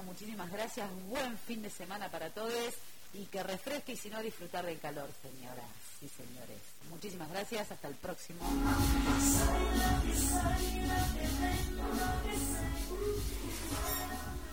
muchísimas gracias. Buen fin de semana para todos y que refresque y si no disfrutar del calor, señoras y señores. Muchísimas gracias, hasta el próximo.